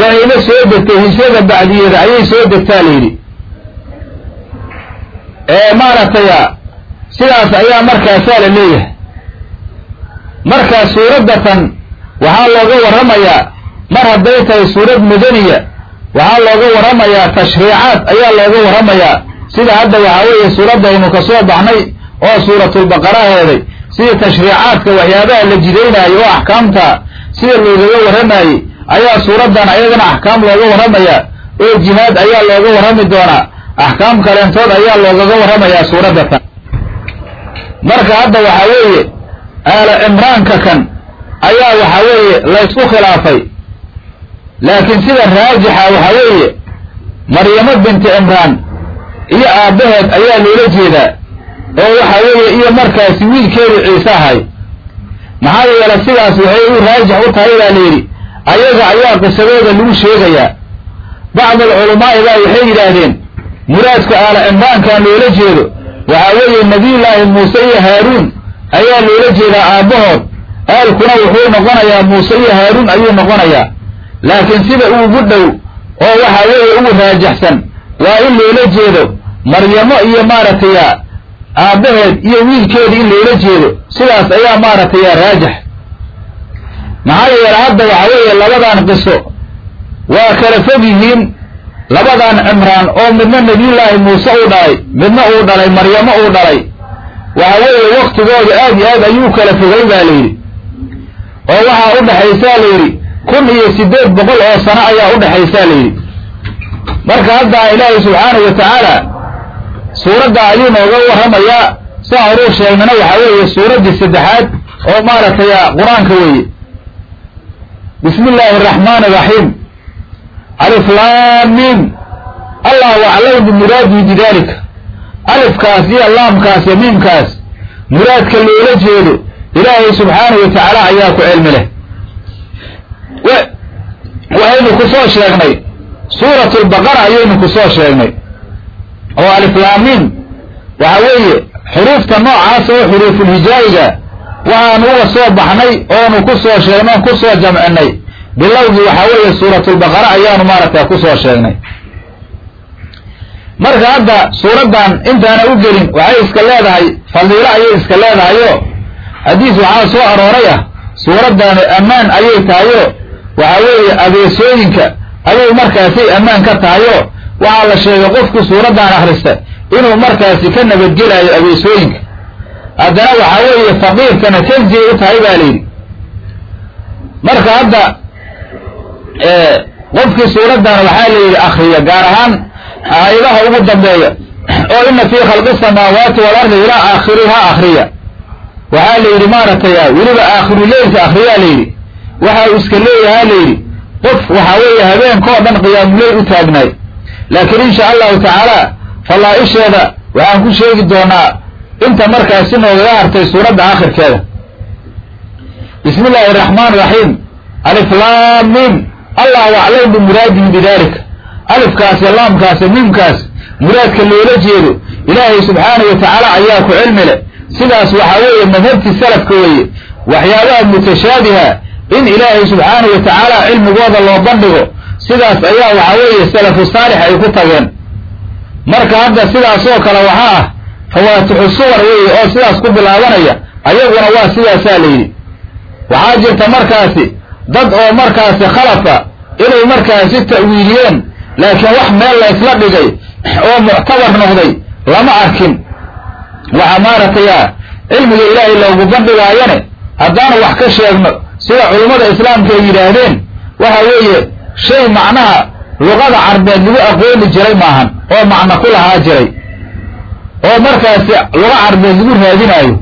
waxayna soo degtay hijrada bacdiyeeda ayay soo degtaa la yidhi. Ee maaragtay sidaas ayaa markaasaa la leeyahay. Markaa suuraddatan waxaa looga warramayaa mar hadday tahay suurad madaniya waxaa looga warramayaa tashriicaad ayaa looga warramayaa sida hadda waxaa weeye suuraddaynu ka soo baxnay oo suuratulbaqaraheeday sida tashriicaadka waxyaabaha la jidaynaayo oo axkaamta sida loogaga warramayey ayaa suuraddan ayagana axkaam looga warramayaa oo jihaad ayaa looga warrami doonaa axkaam kaleentood ayaa loogaga warramayaa suuraddatan marka hadda waxaa weeye aala cimraanka kan ayaa waxaa weeye laysku khilaafay laakiin sida raajixa waxaa weeye maryamo binti cimraan iyo aabbaheed ayaa loola jeedaa oo waxaa weeye iyo markaasi wiilkeedu ciise ahay. Maxaa yeele sidaas waxay u raajix u tahay baa layidhi ayaga ayaa qisadooda lagu sheegayaa. Bacd alculamaa'i baa waxay yidhaahdeen muraadka aala cimraankan loola jeedo waxaa weeye nebiyullaahi muuse iyo haaruun ayaa loola jeedaa aabbahood. Aalkuna wuxuu noqonayaa muuse iyo haaruun ayuu noqonayaa laakiin sida ugu dhow oo waxaa weeye ugu raajaxsan waa in loola jeedo maryamo iyo maaragtay aabbaheed iyo wiilkeeda in loola jeedo sidaas ayaa maaragtay raajax. Maxaa yeele hadda waxaa weeye labadan qiso waa kala fog yihiin labadan cimraan oo midna nebiyullaahi muuse uu dhalay midna uu dhalay maryamo uu dhalay waxa weeye waktigooda aad iyo aad ayuu kala fogay baa layidhi oo waxaa u dhexaysaa layidhi kun iyo siddeed boqol oo sano ayaa u dhexaysaa layidhi marka hadda ilaahay subxaanahu wa tacaala suuradda ayuu nooga warramayaa saa horuu sheegnana waxaa weeye suuraddii saddexaad oo maaragtay qur'aanka weeye. Bismi illaahi araxmaani iraxiim aliflaamiim allahu aclamu bimuraadihi bidalika alifkaas iyo laamkaas iyo miimkaas muraadka loola jeedo ilaahay subxaanahu wa tacaala ayaa ku cilmi leh waxaynu ku soo sheegnay. Suurat lbaqara ayaynu ku soo sheegnay. Oo aliflaamiin waxa weeye xuruufta noocaas oo xuruufulhijaayiga waxaanu uga soo baxnay oonu ku soo sheegnay oon ku jamcinay. Bilowgii waxaa weeye suuratulbaqara ayaanu maaragta ku soo sheegnay. Marka hadda suuraddan intaana u gelin waxay iska leedahay fadiilo ayay iska leedahayo xadiis waxaa soo arooray ah suuraddaani ammaan ayay tahayo waxa weeye abeesooyinka ayay markaasay ammaan ka tahayo waxaa la sheegay qofku suuraddan akhrista inuu markaasi ka nabadgelayo abeesooyinka haddana waxaa weeye faqiirkana kanziyay u tahay baa layidhi marka hadda qofkii suuraddan waxaa la yidhi akriya gaar ahaan aayadaha ugu dambeeya. Oo ina fii khalqi samaawaati walardi ilaa aakhirihaa akriya waxaa la yidhi maaragtay weliba aakhiru leylka akriyaa la yidhi waxa uu iska leeyahaa la yidhi qof waxaa weeye habeenkao dhan qiyaamuleyl u taagnaay laakiin insha allahu tacaala fallaa-isheeda waxaan ku sheegi doonaa inta markaasi noogaga hartay suuradda aakhirkeeda. Bismi illaahi araxmaan iraxiim aliflaamim allahu aclam bimuraadihi bidalika alifkaas iyo laamkaas iyo miimkaas muraadka loola jeedo ilaahay subxaanahu wa tacaala ayaa ku cilmi leh. Sidaas waxaa weeye madhabti salafka weeye waxyaabaha mutashaabiha in ilaahay subxaanahu wa tacaala cilmigooda loo bandhigo sidaas ayaa waxaa weeye salafu saalix ay ku tageen. Marka hadda sidaas oo kale waxaa ah fawaatixu suwar weeye oo sidaas ku bilaabanaya ayaguna waa sidaasaa la yidhi. Waxaa jirta markaasi dad oo markaasi khalafa inay markaasi ta'wiiliyeen laakiin wax meel la ysla dhigay oo muctabar noqday lama arkin. Waxaa maaragtaya cilmiga ilaahay loogu bandhigaayane haddaanu wax ka sheegno sida culummada islaamka ay yidhaahdeen waxa weeye shay macnaha luqada carbeed lagu aqooni jiray maahan oo macno ku lahaa jiray. Oo markaasi luga carbeed lagu raadinaayo.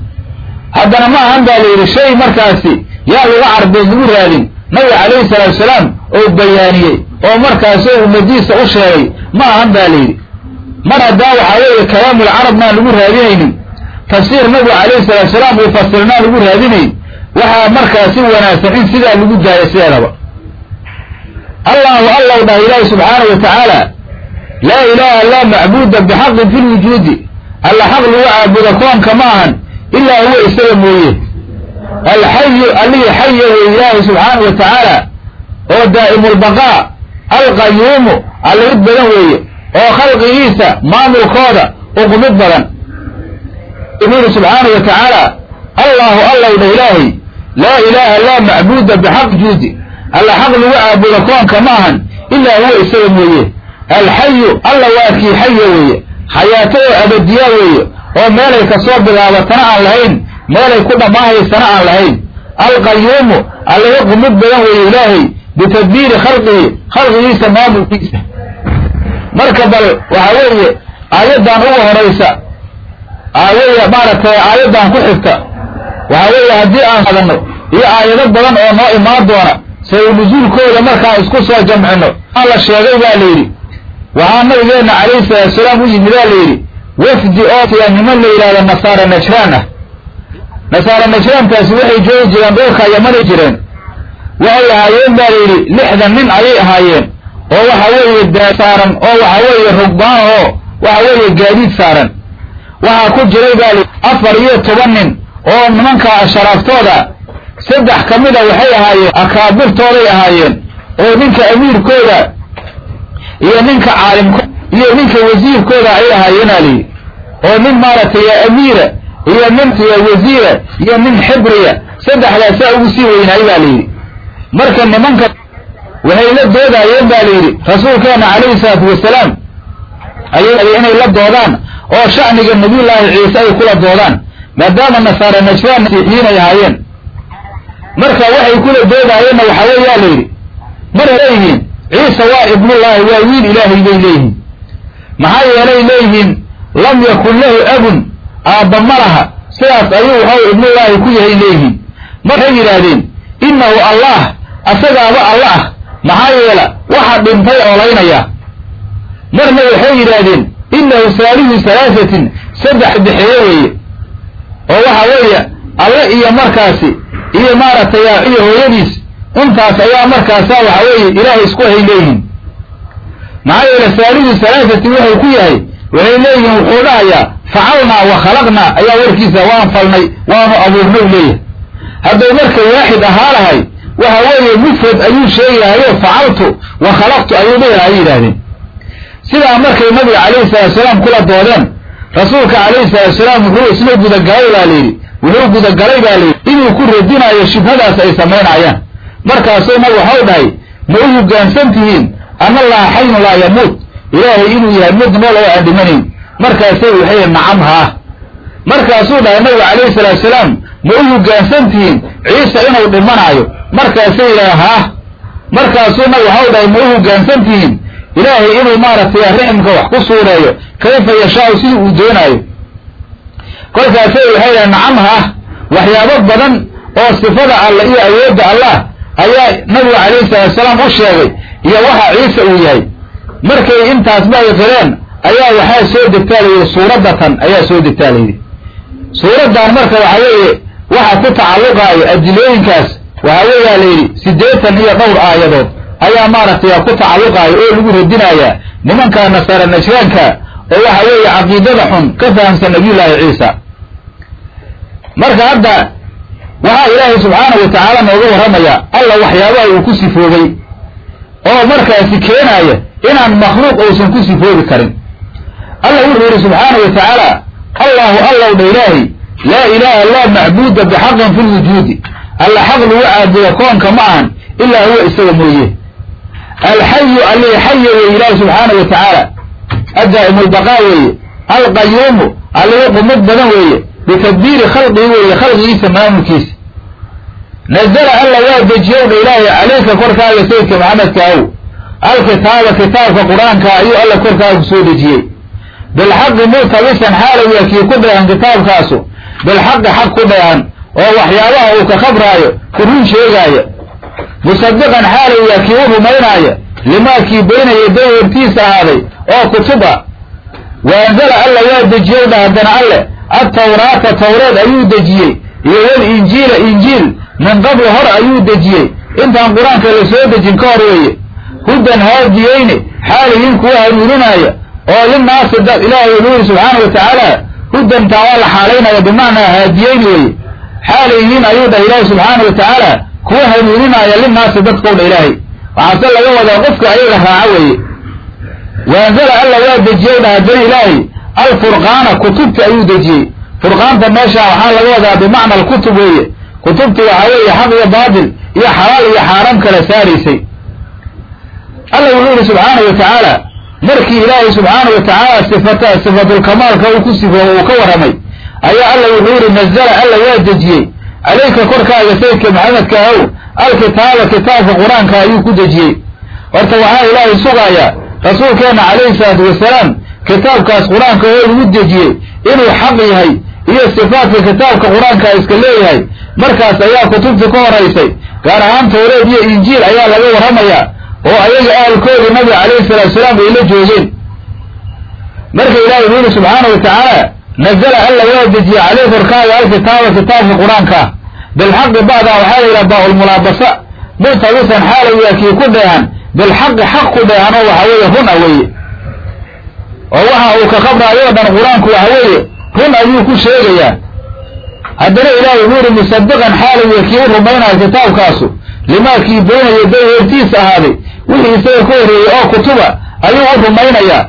Haddana ma ahan baa la yidhi shay markaasi yaa luga carbeed lagu raadin nabiga calayhi salaatu salaam oo bayaaniyey oo markaasi oo ummadiisa u sheegay ma ahan baa la yidhi. Mar haddaa waxaa weeye kalaamul carabnaan lagu raadinaynin tafsiir nabigu calayhi salaatu salaam uu fasirnaan lagu raadinayn waxaa markaasi wanaagsan in sidaa lagu daayo sideedaba allahu allow dhah ilaahi subxaanahu wa tacaala laa ilaaha laa macbuuda bixaqin fi lwujuudi alla xaq lagu caabudo koonka ma ahan ilaa huwa isaga mooye. Alxayu allihii xaya wey ilaahi subxaanahu wa tacaala oo daa'imulbaqaa alqayuumu alla mid badan weeye oo khalqigiisa maamulkooda uqumid badan. Yuri subxaanahu wa tacaala allahu allow dha ilaahay laa ilaaha laa macbuuda bixaq juudi alla xaq lagu caabudo koonka ma ahan ilaa huwa isaga mooye. Alxayu alla waa kii xaya weeye. Xayaato oo abadiyaa weeye. Oo meelay ka soo bilaabatana aan lahayn meelay ku dhamaahaysana aan lahayn. Alqayuumu allaga qumid badan weeye ilaahay bitadbiiri khalqihi khalqigiisa maamulkiisa. Marka bal waxa weeye aayaddan uga horaysa aaweye maaragtay aayaddan ku xigta waxa weeye haddii aan qadanno iyo aayado badan oo noo imaan doona nusuulkooda markaan isku soo jamcino aa la sheegay baa la yidhi. Waxaa nabigeenna calayhi salaatu salaam u yimidaa la yidhi wafdi oo niman la yidhahdo nasaara najraan ah. Nasaara najraantaasi waxay joogi jireen dhulka yamanay jireen. Waxay ahaayeen baa la yidhi lixdan nin ayay ahaayeen oo waxa weeye daa saaran oo waxa weeye rugbaan oo waxa weeye gaadiid saaran. Waxaa ku jiray baa la afar iyo toban nin oo nimankaa sharaaftooda saddex ka mida waxay ahaayeen akaabirtooday ahaayeen oo ninka amiirkooda iyo ninka caalimko iyo ninka wasiirkooda ay ahaayeena layidhi oo nin maaragtay amiira iyo nin wasiira iyo nin xibriya saddexdaasaa ugu sii weynaay baa layidhi. Marka nimanka waxay la doodaayeen ba layidhi rasuulkeena calayhi salaatu wasalaam ayay inay la doodaan oo sha'niga nabiyullaahi ciise ay kula doodaan maadaama nasaara najraan masiixiyiin ay ahaayeen. Marka waxay kula doodaayeenna waxaa weeyaa la yidhi mar leeyihiin ciise waa ibnullaahi waa wiil ilaahay bay leeyihiin. Maxaa yeelay leeyihiin lam yakun lahu abun aabba ma laha. Sidaas ayuu waxau ibnullaahi ku yahay leeyihiin. Markay yidhaahdeen innahu allah asagaaba alla ah. Maxaa yeela waxa dhintay oolaynaya marna waxay yidhaahdeen inahu saalihu salaasatin saddex bixeeye weeye oo waxa weeye alle iyo markaasi iyo maaragtay iyo hooyadiis intaas ayaa markaasa waxa weeye ilaahay isku hay leeyihiin maxaa yeele saalihu salaasatin wuxuu ku yahay waxay leeyihiin wuxuu dhahayaa facalnaa wa khalaqnaa ayaa warkiisa waan falnay waanu abuurnay leeyahay. Hadduu marka waaxid ahaa lahay waxa weeye mufrad ayuu sheegi lahayo facaltu wa khalaqtu ayuu dhihi lahay yidhahdeen sidaa markay nabiga calayhi salaatusalaam kula doodeen rasuulka calayhi salaatusalaam wuxuu isla gudagalay baa layidhi wuxuu gudagalay baa layidhi inuu ku radinayo shibhadaas ay samaynayaan. Markaasuu nabig waxau dhahay ma u hoggaansan tihiin ana allaha xaynu laa yamuut ilaahay inuu yahay mid nool oo aan dhimanayn markaasay waxay nacam haa. Markaasuu dhahay nabigu calayhi salaatusalaam ma u hoggaansan tihiin ciise inuu dhimanaayo markaasay yidhaha haah markaasuu nabig waxau dhahay ma u hoggaansan tihiin ilaahay inuu maaragtay riximka wax ku suureeyo kayfa yashaau sidii uu doonaayo kolkaasay waxay dhahay nacam haah waxyaabo badan oo sifada alla iyo awoodda allah ayaa nabigu calayhi salaatusalaam u sheegay iyo waxa ciise uu yahay. Markay intaasba ay qireen ayaa waxaa soo degtaa layidhi suuraddatan ayaa soo degtaa layidhi suuraddan marka waxa weeye waxa ku tacalluqaayo adilooyinkaas waxa weeyaa layidhi siddeetan iyo dhowr aayadood ayaa maaragtay ku tacalluqaayo oo lagu radinayaa nimanka nasaara najraanka oo waxa weeye caqiidada xun ka fahamsan nabiyullaahi ciisa. Marka hadda waxaa ilaahay subxaanahu wa tacaala nooga warramaya alla waxyaabaha uu ku sifoobay oo markaasi keenaaya inaan makhluuq uusan ku sifoobi karin. Alla wuxuu yidhi subxaanahu wa tacaala allahu allow dha ilaahi laa ilaaha laa macbuuda bixaqin fi lwujuudi alla xaq lagu caabudo koonka ma ahan ilaa huwa isaga mooye alxayu allii xaya weeye ilaahi subxaanahu wa tacaala addaa'imulbaqaa weeye alqayuumu allii qumud badan weeye bitadbiiri khalqigi weeye khalqigiisa maamulkiisa nazala alla waa dejiyow dha ilaahi caleyka korkaaga sayidka maxamedka aw alkitaaba kitaabka qur'aanka ayuu alla korkaaga ku soo dejiyey bilxaqi murtabisan xaalow yaa kii ku dheehan kitaabkaasu bilxaqi xaq ku dheehan oo waxyaabaha uu ka khabraayo ku run sheegaaya musadiqan xaalow yaa kii u rumaynaaya limaa kii bayna yaday hortiisa ahaaday oo kutuba wa anzala alla waa dejiyow dha haddana alle attawraata tawreed ayuu dejiyey iyo walinjiila injiil min qabli hor ayuu dejiyey. Intaan qur'aanka la soo dejin ka hor weeye hudan haadiyeyne xaalihiin kuwa hanuuninaya oo linnaasi dad ilaahay wuxuu subxaana wa tacaala hudantaa waa la xaalaynaya bimacnaa haadiyeyn weeye. Xaalihiin ayuu dhah ilaahay subxaana wa tacaala kuwa hanuuninaya linnaasi dadkau dha ilaahay. Waxaase laga wadaa qofka ayaga raaco weeye. Waanzala alla waa dejiyow dha haddana ilaahay alfurqaana kutubta ayuu dejiyey. Furqaanta meesha waxaa laga wadaa bimacna alkutub weeye. Kutubti waxaa weeye xaq iyo baatil iyo xalaal iyo xaaraam kala saaraysay. Alla wuxuu yihi subxaana wa tacaala. Markii ilaahay subxaana wa tacaala sifata sifatulkamaalka uu ku sifoobo uu ka warramay ayaa alla wuxuu yihi nazala alla waa dejiyey calayka korkaaga sayidka maxamedka ahow alkitaaba kitaabka qur'aanka ayuu ku dejiyey. Horta waxaa ilaahay sugaaya rasuulkeenna calayhi salaatu wasalaam kitaabkaas qur'aanka oo lagu dejiyey inuu xaq yahay iyo sifaadka kitaabka qur'aanka iska leeyahay. Markaas ayaa kutubtii ka horaysay gaar ahaan tawreed iyo injiil ayaa laga warramayaa oo ayaga ahalkoodii nabiga calayhi salaatu salaam ay la joogeen. Marka ilahi wuxuu yihi subxaana wa tacaala nazala alla waa dejiyey caleyh korkaaga alkitaaba kitaabka qur'aanka bilxaqi ba'daa waxaa la yidhaha baa-ulmulaabasa murtabisan xaalow yaa kii ku dheehan bilxaqi xaq ku dheehan oo waxa weeye run a weeye oo waxa uu ka qabraayo o dhan qur'aanku waxa weeye run ayuu ku sheegayaa haddana ilaahay wuxuu yihi musadiqan xaalow ya kii u rumaynayo kitaabkaasu limaa kii beynayo day hortiisa ahaaday wixii isaga ka horreeyey oo kutuba ayuu u rumaynayaa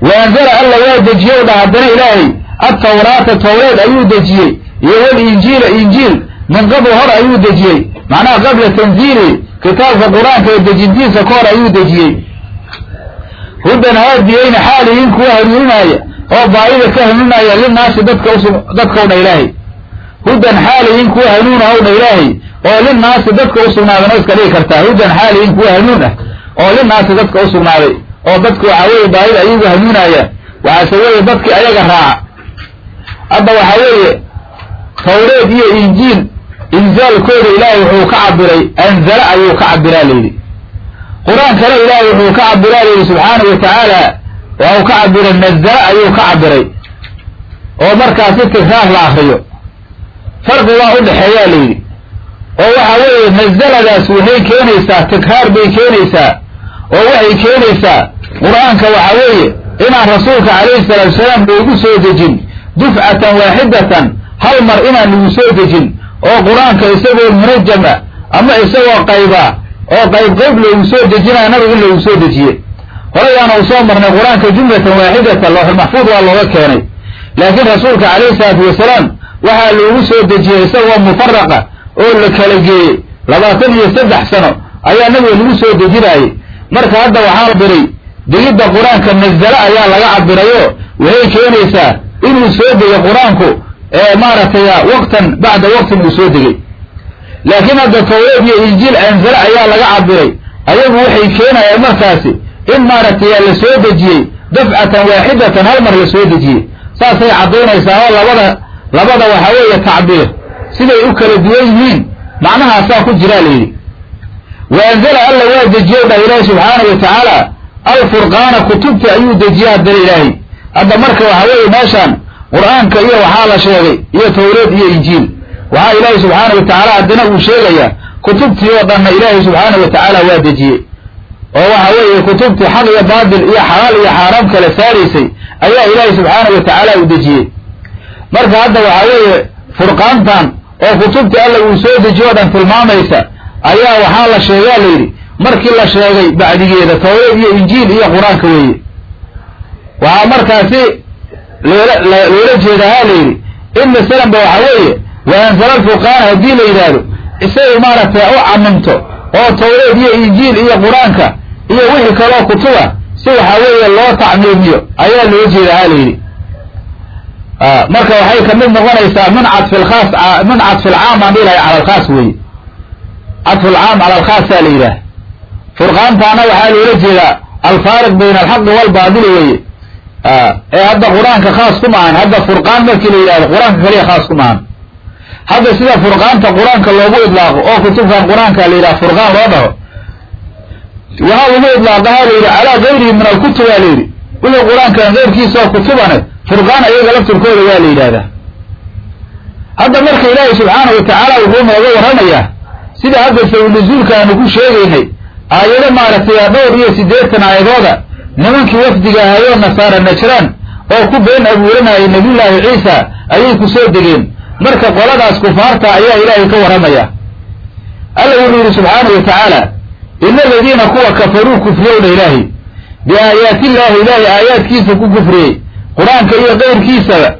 wa anzala alla waa dejiyow dha haddana ilaahay. Attawraata tawreed ayuu dejiyey. Iyo walinjiila injiil min qabli hor ayuu dejiyey. Macnaha qabla tanziili kitaabka qur'aanka ee dejintiisa ka hor ayuu dejiyey. Hudan haadiyeyna xaalihiin kuwa hanuuninaya oo baayida ka hanuuninaya linaasi dadka usu dadkau dha ilaahay. Hudan xaalihiin kuwa hanuun ahow dha ilaahay oo linaasi dadka u sugnaaday no iska dhigi kartaa. Hudan xaalihiin kuwa hanuun ah oo linaasi dadka u sugnaaday oo dadku waxaa weeye baayida ayagu hanuunaya. Waxaase weeye dadkii ayaga raaca. Hadda waxaa weeye tawreed iyo injiil inzaalkooda ilaahay wuxuu ka cabiray anzala ayuu ka cabiraa layidhi qur'aankana ilaahay wuxuu ka cabiraa layidhi subxaanahu wa tacaala waa uu ka cabiray nazala ayuu ka cabiray oo markaasi tikraar la akriyo farqigaa u dhexeeyaa layidhi oo waxa weeye nazaladaas waxay keenaysaa tikraar bay keenaysaa oo waxay keenaysaa qur'aanka waxa weeye inaan rasuulka calayhi salaatu wasalaam loogu soo dejin dufcatan waaxidatan hal mar inaan lagu soo dejin oo qur'aanka isagoo munajama ama isagoo qayba oo qayb qayb loogu soo dejinaya nabiga in loogu soo dejiye. Horeyaana uu soo marnay qur'aanka jumlatan waaxidatan looxulmaxfuud waa looga keenay. Laakiin rasuulka calayhi salaatu wasalaam waxaa loogu soo dejiyey isagoo mufaraqa oo la kala geeyey. Labaatan iyo saddex sano ayaa nabiga lagu soo dejinaayey marka hadda waxaa cabiray degidda qur'aanka nazale ayaa laga cabirayo waxay keenaysaa inuu soo degay qur'aanku ee maaragtay waqtan bacda waqtin uu soo degay. Laakiin hadda tawreed iyo injiil anzale ayaa laga cabiray ayagu waxay keenayaan markaasi in maaragtay la soo dejiyey dafcatan waaxidatan hal mar la soo dejiyey. Saasay caddaynaysaa oo labada labada waxaa weeye tacbiir siday u kala duwan yihiin. Macnahaasaa ku jiraa layidhi wa anzala alla waa dejiye dhah ilaahi subxaanahu wa tacaala alfurqaana kutubta ayuu dejiye haddana ilaahay. Hadda marka waxaa weeye meeshaan qur'aanka iyo waxaa la sheegay iyo tawreed iyo injiil. Waxaa ilaahay subxaanahu wa tacaala haddana uu sheegayaa kutubtii oo dhanna ilaahay subxaanahu wa tacaala waa dejiyey. Oo waxa weeye kutubtii xaq iyo baatil iyo xalaal iyo xaaraam kala saaraysay ayaa ilaahay subxaanahu wa tacaala uu dejiyey. Marka hadda waxaa weeye furqaantan oo kutubtii alla uu soo dejiyo o dhan tilmaamaysa ayaa waxaa la sheegaa layidhi markii la sheegay bacdigeeda tawreed iyo injiil iyo qur'aanka weeye. Waxaa markaasi loola loola jeedahaa layidhi in masalanba waxa weeye wa alfurqaana haddii la yidhaahdo isagay maaragtay u camimto oo tawreed iyo injiil iyo qur'aanka iyo wixii kaloo kutuba si waxaa weeye loo tacmiimiyo ayaa loo jeedahaa layidhi marka waxay ka mid noqonaysaa min cadfi lkhaas min cadfi lcaam aan dhilahay cala alkhaas weeye. Cadfu lcaam cala alkhaasaa la yidhaah furqaantaana waxaa loola jeedaa alfaariq bayna alxaqi walbaadili weeye ee hadda qur'aanka khaas ku maahan hadda furqaan markii la yidhahdo qur'aanka kaliya khaas ku maahan hadda sida furqaanta qur'aanka loogu idlaaqo oo kutubkan qur'aanka la yidhaha furqaan loo dhaho waxaa lagu idlaaqaha la yidhi calaa gayrihi min alkutuba la yidhi. Wixii qur'aankan keyrkiisa oo kutubane furqaan ayaga laftirkooda waa la yidhahdaa hadda marka ilaahay subxaana wa tacaala wuxuu nooga warramayaa sida hadda sawinuzuulka aanu ku sheegaynay aayado maaragtay dhowr iyo siddeetan aayadooda nimankii wafdiga ahayoo nasaara najraan oo ku been abuuranayay nabiyullaahi ciisa ayay ku soo degeen. Marka qoladaas kufaarta ayaa ilaahay ka warramaya alla wuxuu yidhi subxaana wa tacaala ina aladiina kuwa kafaruu kufriyowna ilaahay. Biaayaatillaahi ilaahay aayaadkiisa ku kufriyey qur'aanka iyo keyrkiisaba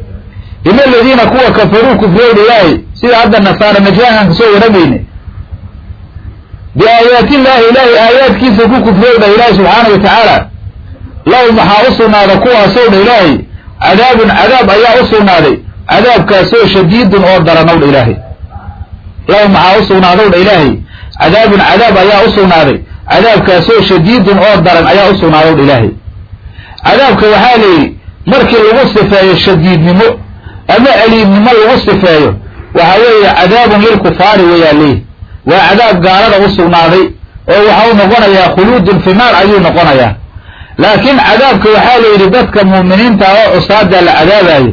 ina aladiina kuwa kafaruu kufriyowna ilaahay. Sida hadda nasaara najraankaan ka soo warramayne biaayaatillaahi ilaahay aayaadkiisa ku kufriyowna ilaahay subxaana wa tacaala. Lahum waxaa u sugnaada kuwaasowdha ilaahay cadaabun cadaab ayaa u sugnaaday. Cadaabkaasoo shadiidun oo daranowdha ilaahay. Lahum waxaa u sugnaadowdha ilaahay? Cadaabun cadaab ayaa u sugnaaday. Cadaabkaasoo shadiidun oo daran ayaa u sugnaadowdha ilaahay. Cadaabka waxaa la yidhi markii lagu sifeeyo shadiidnimo ama aliimnimo lagu sifeeyo waxa weeye cadaabun lilkufaari weyaa leeyihi waa cadaab gaalada u sugnaaday oo waxau noqonayaa khuluudun fi naar ayuu noqonayaa. Laakiin cadaabka waxaa la yidhi dadka muuminiinta oo cusaada la cadaabayo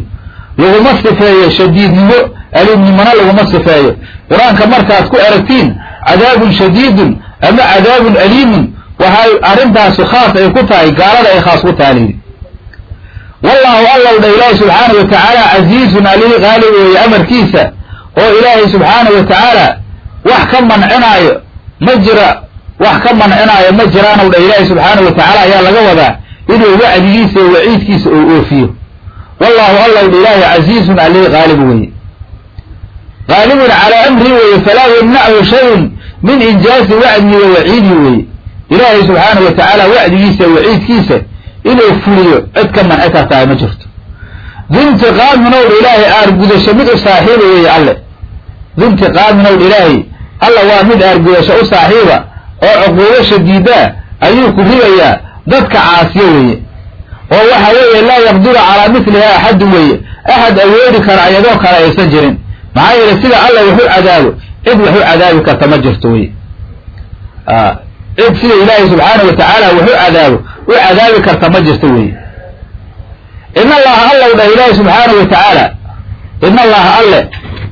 laguma sifeeyo shadiidnimo aliimnimona laguma sifeeyo. Qur'aanka markaad ku aragtiin cadaabun shadiidun ama cadaabun aliimun waxay arrintaasu khaas ay ku tahay gaalada ay khaas ku tahay layidhi wallahu allow dha ilaahi subxaana wa tacaala casiizun alihi qaali weeye amarkiisa oo ilaahay subxaana wa tacaala wax ka mancinaayo ma jira wax ka mancinaayo ma jiraanow dha subxaana wa tacaala ayaa laga wadaa inuu wacdigiisa waciidkiisa uu oofiyo. Wallahu allow dha ilaahi casiizun alihi qaalibu weeye. Qaalibun calaa amrii weeye falaa yamnachu shayun min injaazi wacdihi wa waciidihi weeye. Ilaahay subxaana wa tacaala wacdigiisa waciidkiisa inuu fuliyo cid ka manci kartaa ma jirto. Dintiqaaminowdha ilaahay aargudasho mid u saaxiiba weeye alle. Dintiqaaminowdha ilaahay alla waa mid aargudasho u saaxiiba oo cuquubo shadiidaa ayuu ku ribayaa dadka caasiyo weeye. Oo waxa weeye laa yaqdiru calaa mitliha axadun weeye. Axad awoodi kara iyadoo kale aysan jirin. Maxaa yeele sida alla wax u cadaabo cid wax u cadaabi karta ma jirto weye cid sida ilaahay subxaana wa tacaala wax u cadaabo u cadaabi karta ma jirto weeye. In allaha allow dhah ilaahay subxaana wa tacaala. In allaha alle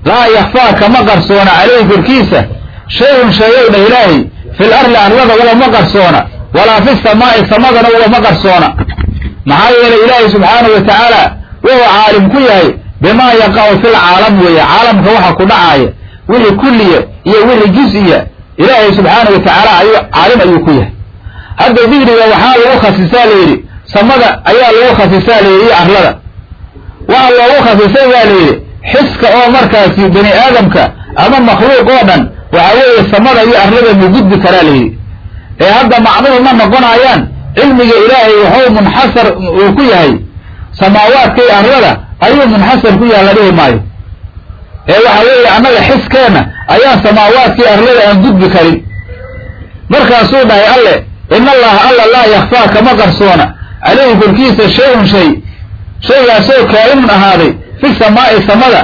laa yakfaa kama qarsoona caleyhi korkiisa shay-un sheegow dhah ilaahay fil arli arlada ugama qarsoona walaa fi samaa'i samadana ugama qarsoona. Maxaa yeelay ilaahay subxaana wa tacaala wuxuu caalim ku yahay bimaa yaqacu fil caalam weeye caalamka waxa ku dhacaaya wixii kulliya iyo wixii jus-iya ilaahay subxaana wa tacaala ayuu caalim ayuu ku yahay. Hadda digriga waxaa lagu khasisaa layidhi samada ayaa lagu khasisaa layidhi iyo arlada. Waxa loogu khasisay baa layidhi xiska oo markaasi bani aadamka ama makhluuq oo dhan waxa weeye samada iyo arlada mu gudbi karaa layidhi ee hadda macnuhu ma noqonayaan cilmiga ilaahay waxuu munxasar uu ku yahay. Samaawaadka iyo arlada ayuu munxasar ku yahay la dhihi maayo. Ee waxa weeye annaga xiskeenna ayaan samaawaadkii arlada aan gudbi karin. Markaasuu dhahay alle in allaha alla laa yakfaa kama qarsoona. Caleyhi korkiisa shay-un shay shaygaasoo kaa'imun ahaaday fi samaa'i samada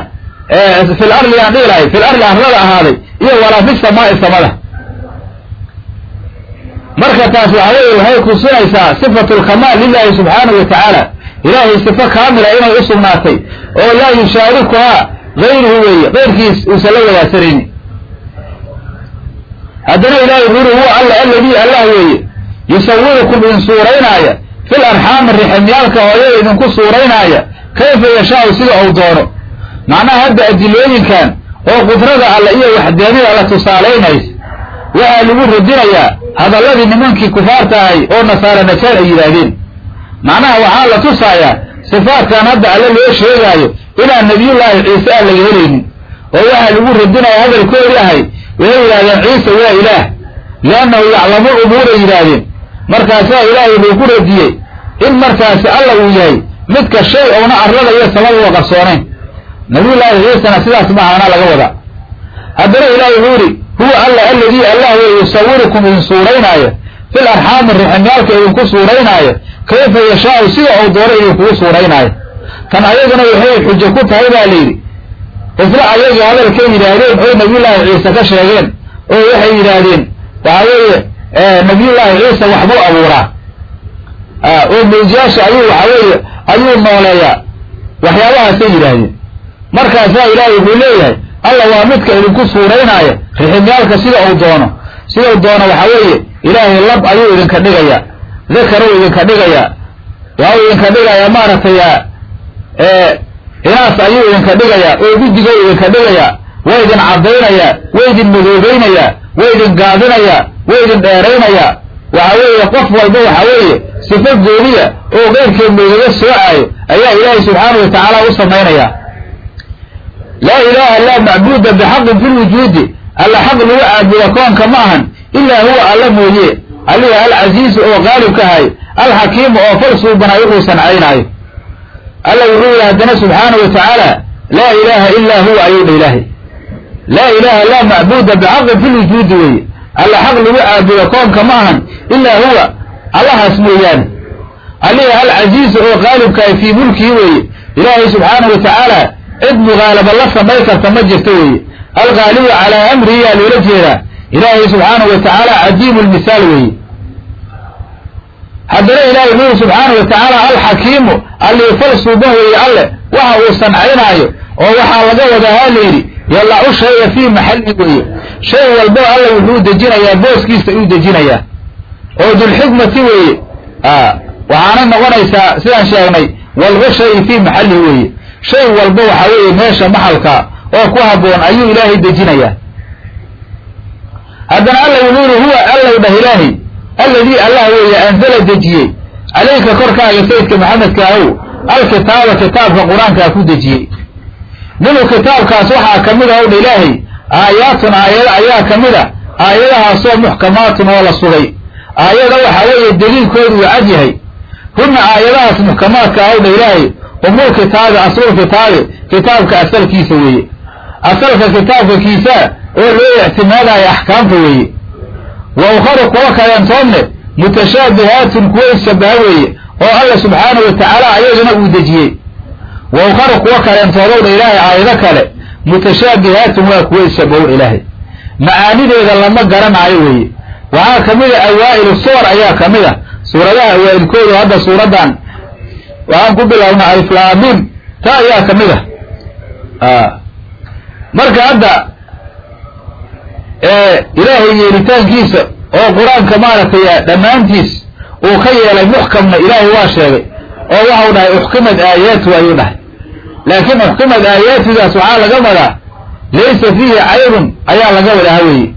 fil arli aan dhihi lahay fil arli arlada ahaaday iyo walaa fi samaa'i samada. Marka taas waxa weeye waxay kusinaysaa sifatu lkamaal lilahi subxaanahu wa tacaala. Ilaahay sifo kaamila inay u sugnaatay oo laa yushaarikuhaa gayruhu weeye qayrkiis uusan la wadaagsanayni haddana ilahay wuxu uri huwa alla aladii allah weeye yusawirukum idin suuraynaaya fil arxaami riximyaalka hooyada idinku suuraynaaya kayfa yashaau sida uu doono macnaha hadda adilooyinkan oo qudrada alle iyo waxdaanida alla tusaalaynaysa waxaa lagu radinayaa hadalladii nimankii kufaarta ahay oo nasaara najaan ay yidhaahdeen. Macnaha waxaa la tusaayaa sifaatkan hadda alle loo sheegaayo inaan nebiyullaahi ciise aan laga helaynin oo waxaa lagu radinaya hadalkoodii ahay waxay yidhahdeen ciise waa ilaah liannahu yaclamu umuuray yidhaahdeen. Markaasaa ilaahay wuxuu ku radiyey in markaasi alla uu yahay midka shay ouna arlada iyo samada qarsoonayn nabiyullaahi ciisena sidaas maahana laga wadaa haddana ilaahay wuxuu yidhi huwa alla aladii allah wey yusawirukum idin suuraynaayo fil arxaami riximyaalka idinku suuraynaayo kayfa yashaau sida uu doono idinkugu suuraynaayo tan ayaguna waxay xujo ku tahay baa layidhi isla ayagii hadalkay yidhaahdeen oy nabiyullaahi ciise ka sheegeen oo waxay yidhaahdeen waxa weeye nabiyullaahi ciise waxbuu abuuraa. Oo mawjiyaasha ayuu waxa weeye ayuu nooleeyaa. Waxyaabahaasay yidhaahdeen markaasaa ilaahay wuxuu leeyahay alla waa midka idinku suuraynaayo riximyaalka sida uu doono. Sida uu doono waxa weeye ilaahay lab ayuu idinka dhigayaa dakaruu idinka dhigayaa. Waxau idinka dhigayaa maaragtay inaas ayuu idinka dhigayaa oo guddigo idinka dhigayaa. Waa idin caddaynayaa waa idin madoobeynayaa waa idin gaadinayaa waa idin dheeraynayaa waxa weeye qof walba waxa weeye sifo gooniya oo keyrkeed loogaga soocaayo ayaa ilaahay subxaanahu wa tacaala u samaynayaa laa ilaaha laa macbuuda bixaqin fi lwujuudi alla xaq lagu caabuda koonka ma ahan ilaa huwa alla mooye. Alihi alcasiizu oo qaalibkahay alxakiimu oo fal suubanay wuxuu sancaynaayo alla wuxuu yihi haddana subxaanahu wa tacaala laa ilaaha ilaa huwa ayuu dha ilaahay. Laa ilaaha laa macbuuda bixaqin fi lwujuudi weeye alla xaq lagu caabudo koonka ma ahan ilaa huwa allahaas mooyaane. Alihi alcasiizu oo qaalibkahay fii mulkihi weeye ilaahay subxaanahu wa tacaala cid mugaalaba la samay karta ma jirto weeye algaalibu calaa amrihi yaa loola jeedaa. Ilaahay subxaanahu wa tacaala cadiimu lmisaal weeye haddana ilaahay wuxuu subxaanahu wa tacaala alxakiimu allii fal suuban weeye alle waxa uu sancaynaayo oo waxaa laga wadaa ha layidhi yalacu shaya fii maxalli weeye shay walbo alla wuxuu dejinayaa booskiisa ayuu dejinayaa. Oo dulxikmati weeye waxaanay noqonaysaa sidaan sheegnay walba shayi fii maxallihi weeye shay walba waxa weeye meesha maxalka oo ku habboon ayuu ilaahay dejinayaa. Haddana alla wuxuu yihi huwa allow dhah ilaahay alladii allah weeye anzala dejiyey. Calayka korkaaga sayidka maxamedka ahow alkitaaba kitaabka qur'aankaa ku dejiyey. Minhu kitaabkaas waxaa ka mid ah ow dha ilaahay aayaatun aayado ayaa ka mid a aayadahaasoo muxkamaatun oo la sugay. Aayada waxaa weeye daliilkoodu uu cad yahay. Hunna aayadahaas muxkamaadka ahow dha ilaahay umul kitaabi aslul kitaabi kitaabka asalkiisa weeye. Asalka kitaabka kiisaa oo loo ictimaadayo axkaamta weeye. Wa ukharu kuwa kaleentoodne mutashaabihaatun kuwa isshabaha weeye oo alla subxaanahu wa tacaala ayagana uu dejiyey. Wa ukharu kuwa kaleentoodowdha ilaahay aayado kale mutashaabihaatun waa kuwa isshabahow ilaahay. Macaanideeda lama garanaayo weeye. Waxaa ka mid a awaa'ilu suwar ayaa ka mid a. Suuradaha awaa'ilkooda hadda suuraddan waxaan ku bilowna aliflaamim ta ayaa ka mid a marka hadda ilaahay yeelitaankiisa oo qur'aanka maaragtay dhammaantiis uu ka yeelay muxkamna ilaahay waa sheegay oo waxau dhahay uxkimad aayaatu ayuu dhahay. Laakiin uxkimad aayaatudaas waxaa laga wadaa laysa fiihi caybun ayaa laga wadaa weeye.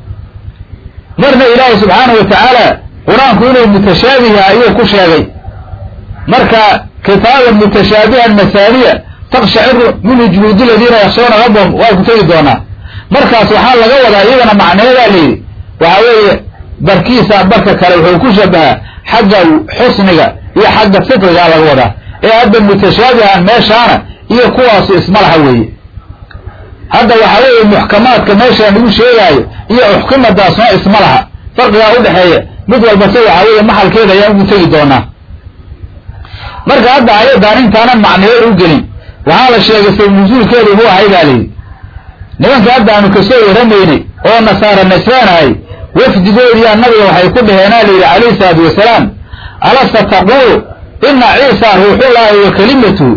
Marna ilaahay subxaanahu wa tacaala qur'aanku inuu mutashaabih ayuu ku sheegay. Marka kitaaban mutashaabihan masaaniya taqshaciru minhu juluudu ladiina yakshoona rabbahum waa ku tegi doonaa markaas waxaa laga wadaa iyadana macneedaa layidhi waxaa weeye barkiisa barka kale wuxuu ku shabahaa xagga xusniga iyo xagga sidqigaa laga wadaa ee hadda mutashaabihan meeshaana iyo kuwaasu isma laha weeye hadda waxaa weeye muxkamaadka meeshaan lagu sheegaayo iyo uxkimadaasna isma laha farqigaa udhexeeya mid walbase waxaa weeye maxalkeeda ayaan ugu tegi doonaa marka hadda ayadan intaanan macneeyo u gelin. Waxaa la sheegay sabab nusuulkeedu hu ahay baa layidhi. Nimanka hadda aanu ka soo waramaynay oo nasaara nasraanahay wafdigoodiyaa nabiga waxay ku dhaheenaa layidhi calayhi salaatu wasalaam alasta taquulu ina ciisa ruuxullaahi wa kelimatuhu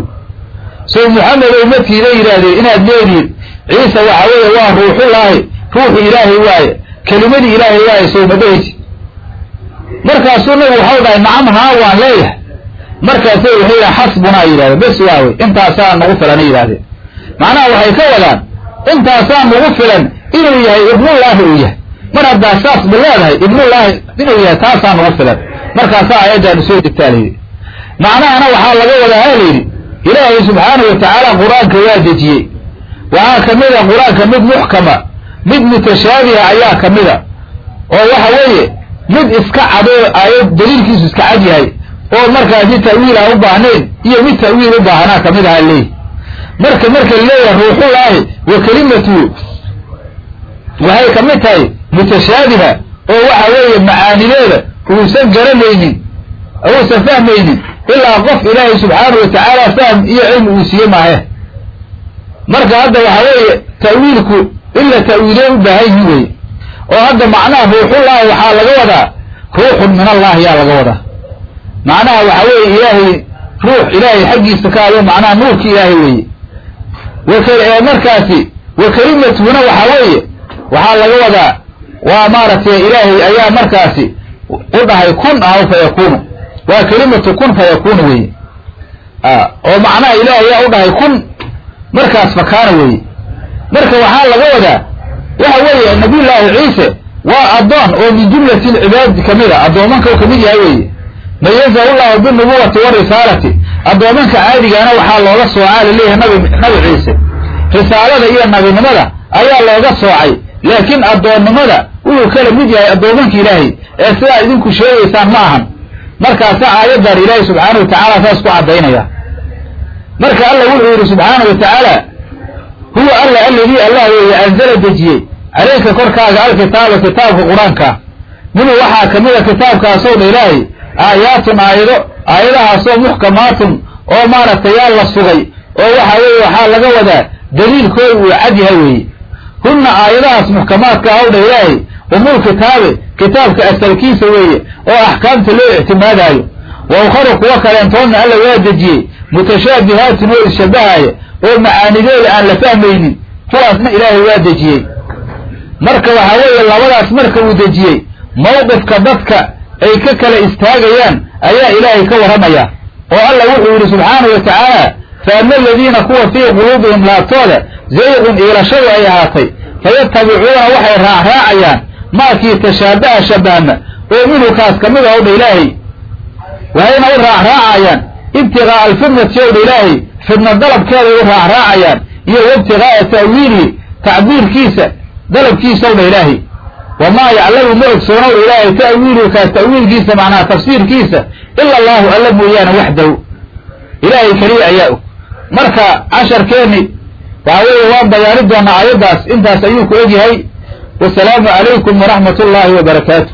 sow maxamed ow markiida yidhaahdeen inaad leedihiin ciisa waxa weeye waa ruuxullaahi ruuxu ilaahay waaye kelimadii ilaahay waaye sow ma dhehaysi markaasuu nabigu waxau dhahay nacam haa waan leeyahay markaasay waxay yidhahan xasbunaa yidhahdeen bes waawe intaasaa nagu filan yidhahdeen macnaha waxay ka wadaan intaasaa nagu filan inuu yahay ibnullaahi uu yahay. Mar haddaa saas ba leedahay ibnullaahi inuu yahay taasaa nagu filan. Markaasaa aayaddaanu soo degtaa layidhi macnahana waxaa laga wadaa layidhi ilaahay subxaanahu wa tacaala qur'aanka waa dejiyey. Waxaa ka mid a qur'aanka mid muxkama mid mutashaabiha ayaa ka mid a. Oo waxa weeye mid iska cadoo aayad daliilkiisu iska cad yahay oo markaasi ta'wiil aan u baahnayn iyo mid ta'wiil u baahanaa ka mid aha leeyahy marka marka la leeyahay ruuxullaahi wa kelimatu waxay ka mid tahay mutashaabiha oo waxa weeye macaanideeda uusan garanaynin uusan fahmaynin ilaa qof ilaahay subxaanahu wa tacaala fahm iyo cilmi uu siiye maahe. Marka hadda waxa weeye ta'wiilku ila ta'wiilee u baahan yihiin weye oo hadda macnaha ruuxullaahi waxaa laga wadaa ruuxun min allahi yaa laga wadaa macnaha waxa weeye ilaahay ruux ilaahay xaggiisa ka ado macnaha nuurki ilaahay weeye. Wak markaasi wa kelimatuna waxa weeye waxaa laga wadaa waa maaragtay ilaahay ayaa markaasi u dhahay kun ahaw fa yakunu waa kelimatu kun fa yakunu weye oo macnaha ilaahay ayaa u dhahay kun markaas fakaana weeye. Marka waxaa laga wadaa waxa weeye nabiyullaahi ciise waa addoon oo min jumlati lcibaadi ka mid a addoomanka u ka mid yahay weeye mayazahu llahu binubuwati warisaalati addoomanka caadigaana waxaa looga soocaa la leeyahay nabi nabi ciise. Risaalada iyo nabinimada ayaa looga soocay laakiin addoonnimada wuxuu kala mid yahay addoomanka ilaahay ee sidaa idinku sheegaysaan ma ahan. Markaasa aayaddan ilaahay subxaana wa tacaala saas ku caddaynaya. Marka alla wuxuu yidhi subxaana wa tacaala huwa alla alladii allah weeye anzala dejiyey. Calayka korkaaga alkitaaba kitaabka qur'aanka. Minhu waxaa ka mid a kitaabkaasow dha ilaahay aayaatun aayado. Aayadahaasoo muxkamaatun oo maaragtay yaa la sugay oo waxa weeye waxaa laga wadaa daliilkooda uu cad yahay weeye. Hunna aayadahaas muxkamaadka ahow dha ilaahay umul kitaabe kitaabka asalkiisa weeye oo axkaamta loo ictimaadaayo. Wa ukharu kuwa kaleentoodna alla waa dejiyey mutashaabihaatun oo isshabahaaya oo macaanideeda aan la fahmaynin. Kuwaasna ilaahay waa dejiyey. Marka waxaa weeye labadaas marka uu dejiyey mawqifka dadka ay ka kala istaagayaan ayaa ilaahay ka warramaya oo alla wuxuu yidhi subxaanahu wa tacaala fa aladiina kuwa fii quluubihim laabtooda zayqun iilashadu ay ahaatay fayatabicuuna waxay raacraacayaan maakii tashaabaha shabahma oo minhu kaas ka mid ah owdha ilaahay. Waxayna u raacraacayaan ibtiqaa'a alfitnati owdha ilaahay fidna dalabkeeday u raacraacayaan iyo waibtiqaa'a ta'wiilihi tacbiirkiisa dalabkiisa owdha ilaahay wamaa yaclamu ma ogsoonow ilaahay ta'wiiluhu kaas ta'wiilkiisa macnaha tafsiirkiisa ila allahu alla mooyaane waxdahu ilaahay keliya ayaa og. Marka casharkeenni waxa weeye waan bayaani doonaa aayaddaas. Intaas ayuu ku egyahay. Wasalaamu calaykum waraxmat ullaahi wa barakaatu